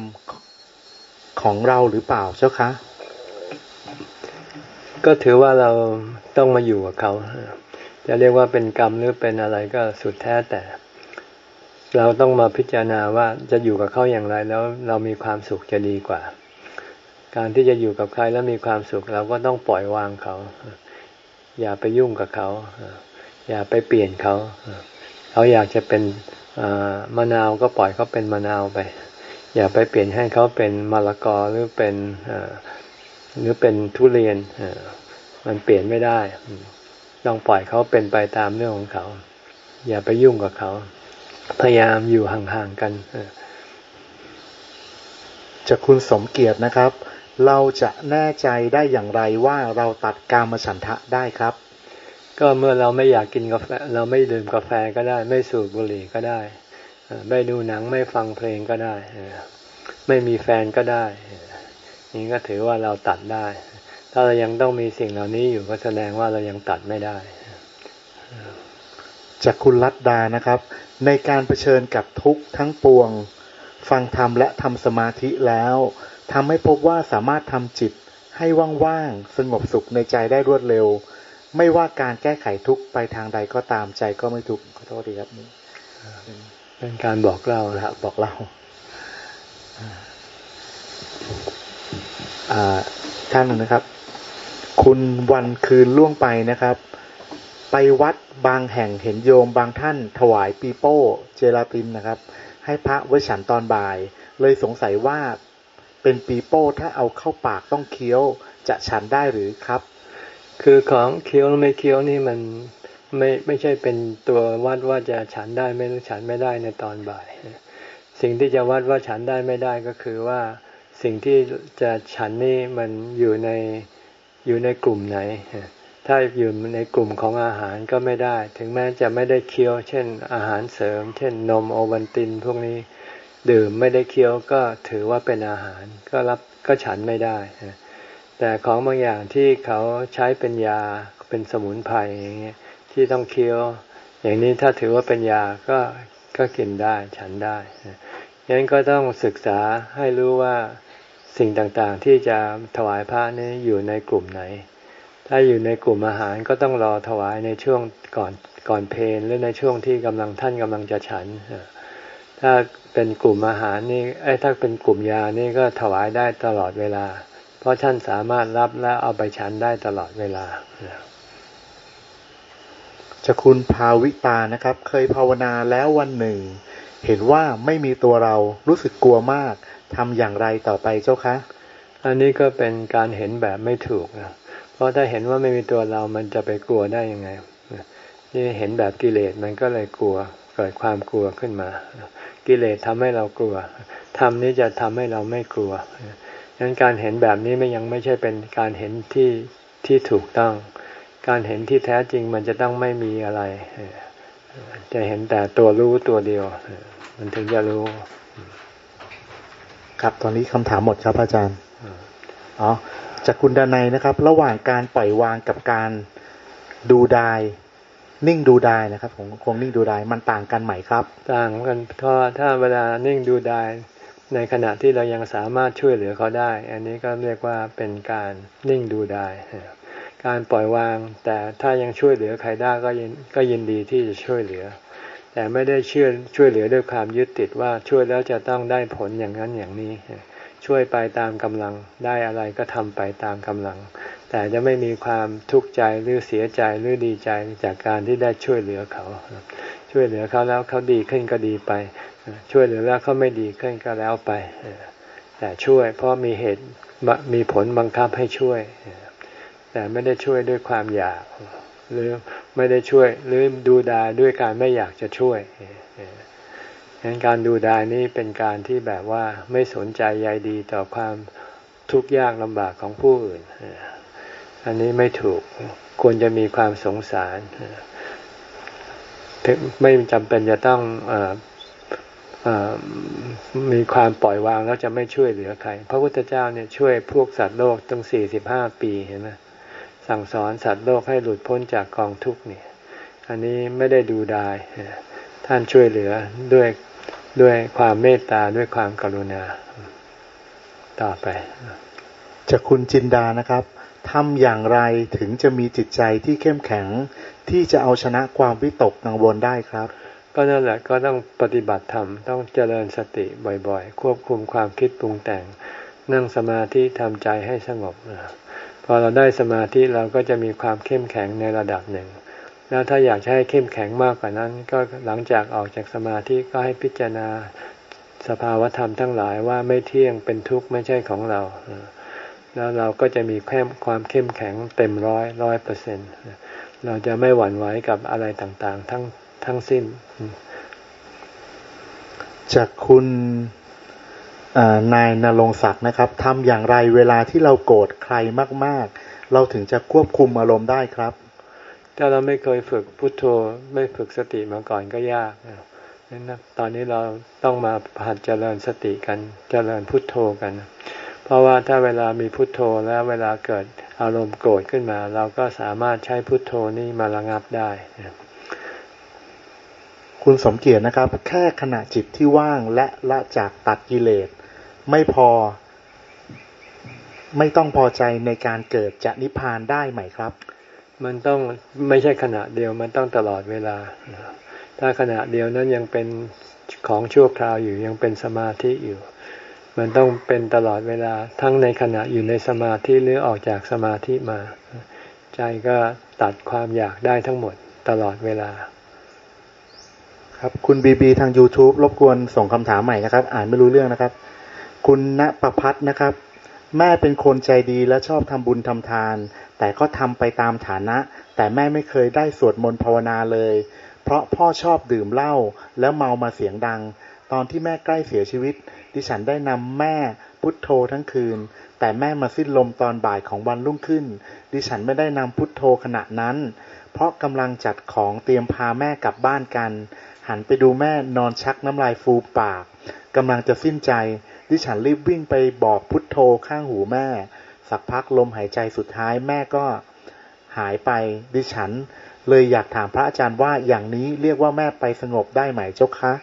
ของเราหรือเปล่าเจ้าคะ ก็ถือว่าเราต้องมาอยู่กับเขา จะเรียกว่าเป็นกรรมหรือเป็นอะไรก็สุดแท้แต่ เราต้องมาพิจารณาว่าจะอยู่กับเขาอย่างไร แล้วเรามีความสุขจะดีกว่า การที่จะอยู่กับใครแล้วมีความสุขเราก็ต้องปล่อยวางเขา อย่าไปยุ่งกับเขา อย่าไปเปลี่ยนเขา เขาอยากจะเป็นมะนาวก็ปล่อยเขาเป็นมะนาวไป อย่าไปเปลี่ยนให้เขาเป็นมะละกอหรือเป็นหรือเป็นทุเรียนมันเปลี่ยนไม่ได้ต้องปล่อยเขาเป็นไปตามเรื่องของเขา อย่าไปยุ่งกับเขา พยายามอยู่ห่างๆกันจากคุณสมเกียรตินะครับ เราจะแน่ใจได้อย่างไรว่าเราตัดกามฉันทะได้ครับ ก็เมื่อเราไม่อยากกินกาแฟ เราไม่ดื่มกาแฟก็ได้ ไม่สูบบุหรี่ก็ได้ ไม่ดูหนังไม่ฟังเพลงก็ได้ไม่มีแฟนก็ได้นี่ก็ถือว่าเราตัดได้ ถ้าเรายังต้องมีสิ่งเหล่านี้อยู่ก็แสดงว่าเรายังตัดไม่ได้ จากคุณรัตดานะครับ ในการเผชิญกับทุกข์ทั้งปวง ฟังธรรมและทำสมาธิแล้วทำให้พบว่าสามารถทำจิตให้ว่างๆสงบสุขในใจได้รวดเร็ว ไม่ว่าการแก้ไขทุกข์ไปทางใดก็ตามใจก็ไม่ทุกข์ขอโทษดีครับ เป็นการบอกเล่าละบอกเล่าท่านนะครับ คุณวันคืนล่วงไปนะครับ ไปวัดบางแห่งเห็นโยมบางท่านถวายปีโป้เจลาตินนะครับ ให้พระไว้ฉันตอนบ่าย เลยสงสัยว่าเป็นปีโป้ถ้าเอาเข้าปากต้องเคี้ยวจะฉันได้หรือครับ คือของเคี้ยวหรือไม่เคี้ยวนี่มัน ไม่ไม่ใช่เป็นตัววัดว่าจะฉันได้ไม่หรือฉันไม่ได้ในตอนบ่าย สิ่งที่จะวัดว่าฉันได้ไม่ได้ก็คือว่าสิ่งที่จะฉันนี่มันอยู่ในอยู่ในกลุ่มไหน ถ้าอยู่ในกลุ่มของอาหารก็ไม่ได้ ถึงแม้จะไม่ได้เคี้ยว เช่น อาหารเสริม เช่น นมโอวัลตินพวกนี้ดื่มไม่ได้เคี้ยวก็ถือว่าเป็นอาหารก็รับก็ฉันไม่ได้ แต่ของบางอย่างที่เขาใช้เป็นยาเป็นสมุนไพรอย่างเงี้ย ที่ต้องเคี้ยว อย่างนี้ถ้าถือว่าเป็นยาก็ก็กินได้ฉันได้ยังนั้นก็ต้องศึกษาให้รู้ว่าสิ่งต่างๆ ที่จะถวายพระนี้อยู่ในกลุ่มไหน ถ้าอยู่ในกลุ่มอาหารก็ต้องรอถวายในช่วงก่อนก่อนเพลนหรือในช่วงที่กำลังท่านกำลังจะฉัน ถ้าเป็นกลุ่มอาหารนี่ไอ้ถ้าเป็นกลุ่มยานี่ก็ถวายได้ตลอดเวลา เพราะท่านสามารถรับและเอาไปฉันได้ตลอดเวลา จะคุณภาวิตานะครับ เคยภาวนาแล้ววันหนึ่ง เห็นว่าไม่มีตัวเรารู้สึกกลัวมากทำอย่างไรต่อไปเจ้าคะ อันนี้ก็เป็นการเห็นแบบไม่ถูกนะเพราะถ้าเห็นว่าไม่มีตัวเรามันจะไปกลัวได้ยังไงนี่เห็นแบบกิเลสมันก็เลยกลัวเกิดความกลัวขึ้นมา กิเลสทำให้เรากลัวธรรมนี้จะทำให้เราไม่กลัวดังนั้นการเห็นแบบนี้ไม่ยังไม่ใช่เป็นการเห็นที่ที่ถูกต้อง การเห็นที่แท้จริงมันจะต้องไม่มีอะไร จะเห็นแต่ตัวรู้ตัวเดียว มันถึงจะรู้ ครับตอนนี้คำถามหมดครับอาจารย์อ๋อจากคุณดานายนะครับ ระหว่างการปล่อยวางกับการดูดาย นิ่งดูดายนะครับผมคงนิ่งดูดายมันต่างกันไหมครับ ต่างกันเพราะถ้าเวลานิ่งดูดายในขณะที่เรายังสามารถช่วยเหลือเขาได้ อันนี้ก็เรียกว่าเป็นการนิ่งดูดาย การปล่อยวาง แต่ถ้ายังช่วยเหลือใครได้ก็ยินก็ยินดีที่จะช่วยเหลือ แต่ไม่ได้เชื่อช่วยเหลือด้วยความยึดติดว่าช่วยแล้วจะต้องได้ผลอย่างนั้นอย่างนี้ ช่วยไปตามกำลังได้อะไรก็ทำไปตามกำลัง แต่จะไม่มีความทุกข์ใจหรือเสียใจหรือดีใจจากการที่ได้ช่วยเหลือเขา ช่วยเหลือเขาแล้วเขาดีขึ้นก็ดีไป ช่วยเหลือแล้วเขาไม่ดีขึ้นก็แล้วไป แต่ช่วยเพราะมีเหตุมีผลบังคับให้ช่วย แต่ไม่ได้ช่วยด้วยความอยาก หรือไม่ได้ช่วย หรือดูดายด้วยการไม่อยากจะช่วยดังนั้นการดูดายนี้เป็นการที่แบบว่าไม่สนใจใยดีต่อความทุกข์ยากลำบากของผู้อื่น อันนี้ไม่ถูก ควรจะมีความสงสาร ไม่จำเป็นจะต้องอมีความปล่อยวางแล้วจะไม่ช่วยเหลือใคร พระพุทธเจ้าเนี่ยช่วยพวกสัตว์โลกตั้งสี่สิบห้าปีเห็นไหม สั่งสอนสัตว์โลกให้หลุดพ้นจากกองทุกข์นี่อันนี้ไม่ได้ดูดาย ท่านช่วยเหลือด้วยด้วยความเมตตาด้วยความกรุณา ต่อไป จากคุณจินดานะครับทำอย่างไรถึงจะมีจิตใจที่เข้มแข็งที่จะเอาชนะความวิตกกังวลได้ครับ ก็นั่นแหละก็ต้องปฏิบัติธรรมต้องเจริญสติบ่อยๆ ควบคุมความคิดปรุงแต่ง นั่งสมาธิทำใจให้สงบพ อเราได้สมาธิเราก็จะมีความเข้มแข็งในระดับหนึ่ง แล้วถ้าอยากให้เข้มแข็งมากกว่านั้น ก็หลังจากออกจากสมาธิก็ให้พิจารณาสภาวธรรมทั้งหลายว่าไม่เที่ยงเป็นทุกข์ไม่ใช่ของเรา แล้วเราก็จะมีแค่ความเข้มแข็งเต็มร้อยร้อยเปอร์เซ็นเราจะไม่หวั่นไหวกับอะไรต่างๆ ทั้งทั้งสิ้น จากคุณ นายนรงศักดิ์นะครับทำอย่างไรเวลาที่เราโกรธใครมาก ๆ เราถึงจะควบคุมอารมณ์ได้ครับ ถ้าเราไม่เคยฝึกพุทโธไม่ฝึกสติมาก่อนก็ยากนะตอนนี้เราต้องมาหัดเจริญสติกันเจริญพุทโธกัน เพราะว่าถ้าเวลามีพุทโธแล้วเวลาเกิดอารมณ์โกรธขึ้นมา เราก็สามารถใช้พุทโธนี้มาระงับได้คุณสมเกียรตินะครับ แค่ขณะจิตที่ว่างและละจากตัดกิเลส ไม่พอ ไม่ต้องพอใจในการเกิดจะนิพพานได้ไหมครับ มันต้องไม่ใช่ขณะเดียวมันต้องตลอดเวลา ถ้าขณะเดียวนั้นยังเป็นของชั่วคราวอยู่ยังเป็นสมาธิอยู่ มันต้องเป็นตลอดเวลา ทั้งในขณะอยู่ในสมาธิหรือออกจากสมาธิมา ใจก็ตัดความอยากได้ทั้งหมดตลอดเวลา ครับคุณบีบีทาง YouTube รบกวนส่งคำถามใหม่นะครับ อ่านไม่รู้เรื่องนะครับ คุณณประพัฒนะครับ แม่เป็นคนใจดีและชอบทำบุญทำทาน แต่ก็ทำไปตามฐานะ แต่แม่ไม่เคยได้สวดมนต์ภาวนาเลย เพราะพ่อชอบดื่มเหล้าแล้วเมามาเสียงดัง ตอนที่แม่ใกล้เสียชีวิต ดิฉันได้นำแม่พุทโธทั้งคืน แต่แม่มาสิ้นลมตอนบ่ายของวันรุ่งขึ้น ดิฉันไม่ได้นำพุทโธขณะนั้น เพราะกำลังจัดของเตรียมพาแม่กลับบ้านกัน หันไปดูแม่นอนชักน้ำลายฟูปากกำลังจะสิ้นใจ ดิฉันรีบวิ่งไปบอกพุทโธข้างหูแม่ สักพักลมหายใจสุดท้ายแม่ก็หายไป ดิฉันเลยอยากถามพระอาจารย์ว่าอย่างนี้เรียกว่าแม่ไปสงบได้ไหมเจ้าคะ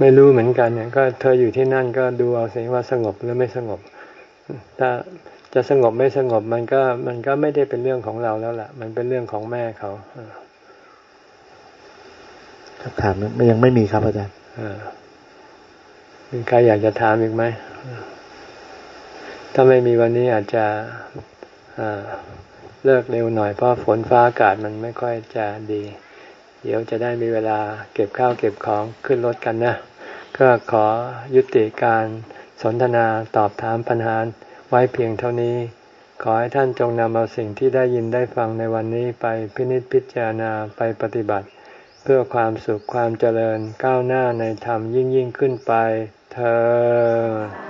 ไม่รู้เหมือนกันเนี่ยก็เธออยู่ที่นั่นก็ดูเอาสิว่าสงบหรือไม่สงบ ถ้าจะสงบไม่สงบมันก็มันก็ไม่ได้เป็นเรื่องของเราแล้วล่ะ มันเป็นเรื่องของแม่เขาคำถามยังไม่มีครับอาจารย์ มีใครอยากจะถามอีกไหม ถ้าไม่มีวันนี้อาจจะเลิกเร็วหน่อยเพราะฝนฟ้าอากาศมันไม่ค่อยจะดี เดี๋ยวจะได้มีเวลาเก็บข้าวเก็บของขึ้นรถกันนะ ก็ขอยุติการสนทนาตอบถามปัญหาไว้เพียงเท่านี้ ขอให้ท่านจงนำเอาสิ่งที่ได้ยินได้ฟังในวันนี้ไปพินิจพิจารณาไปปฏิบัติ เพื่อความสุขความเจริญก้าวหน้าในธรรมยิ่งยิ่งขึ้นไป เธอ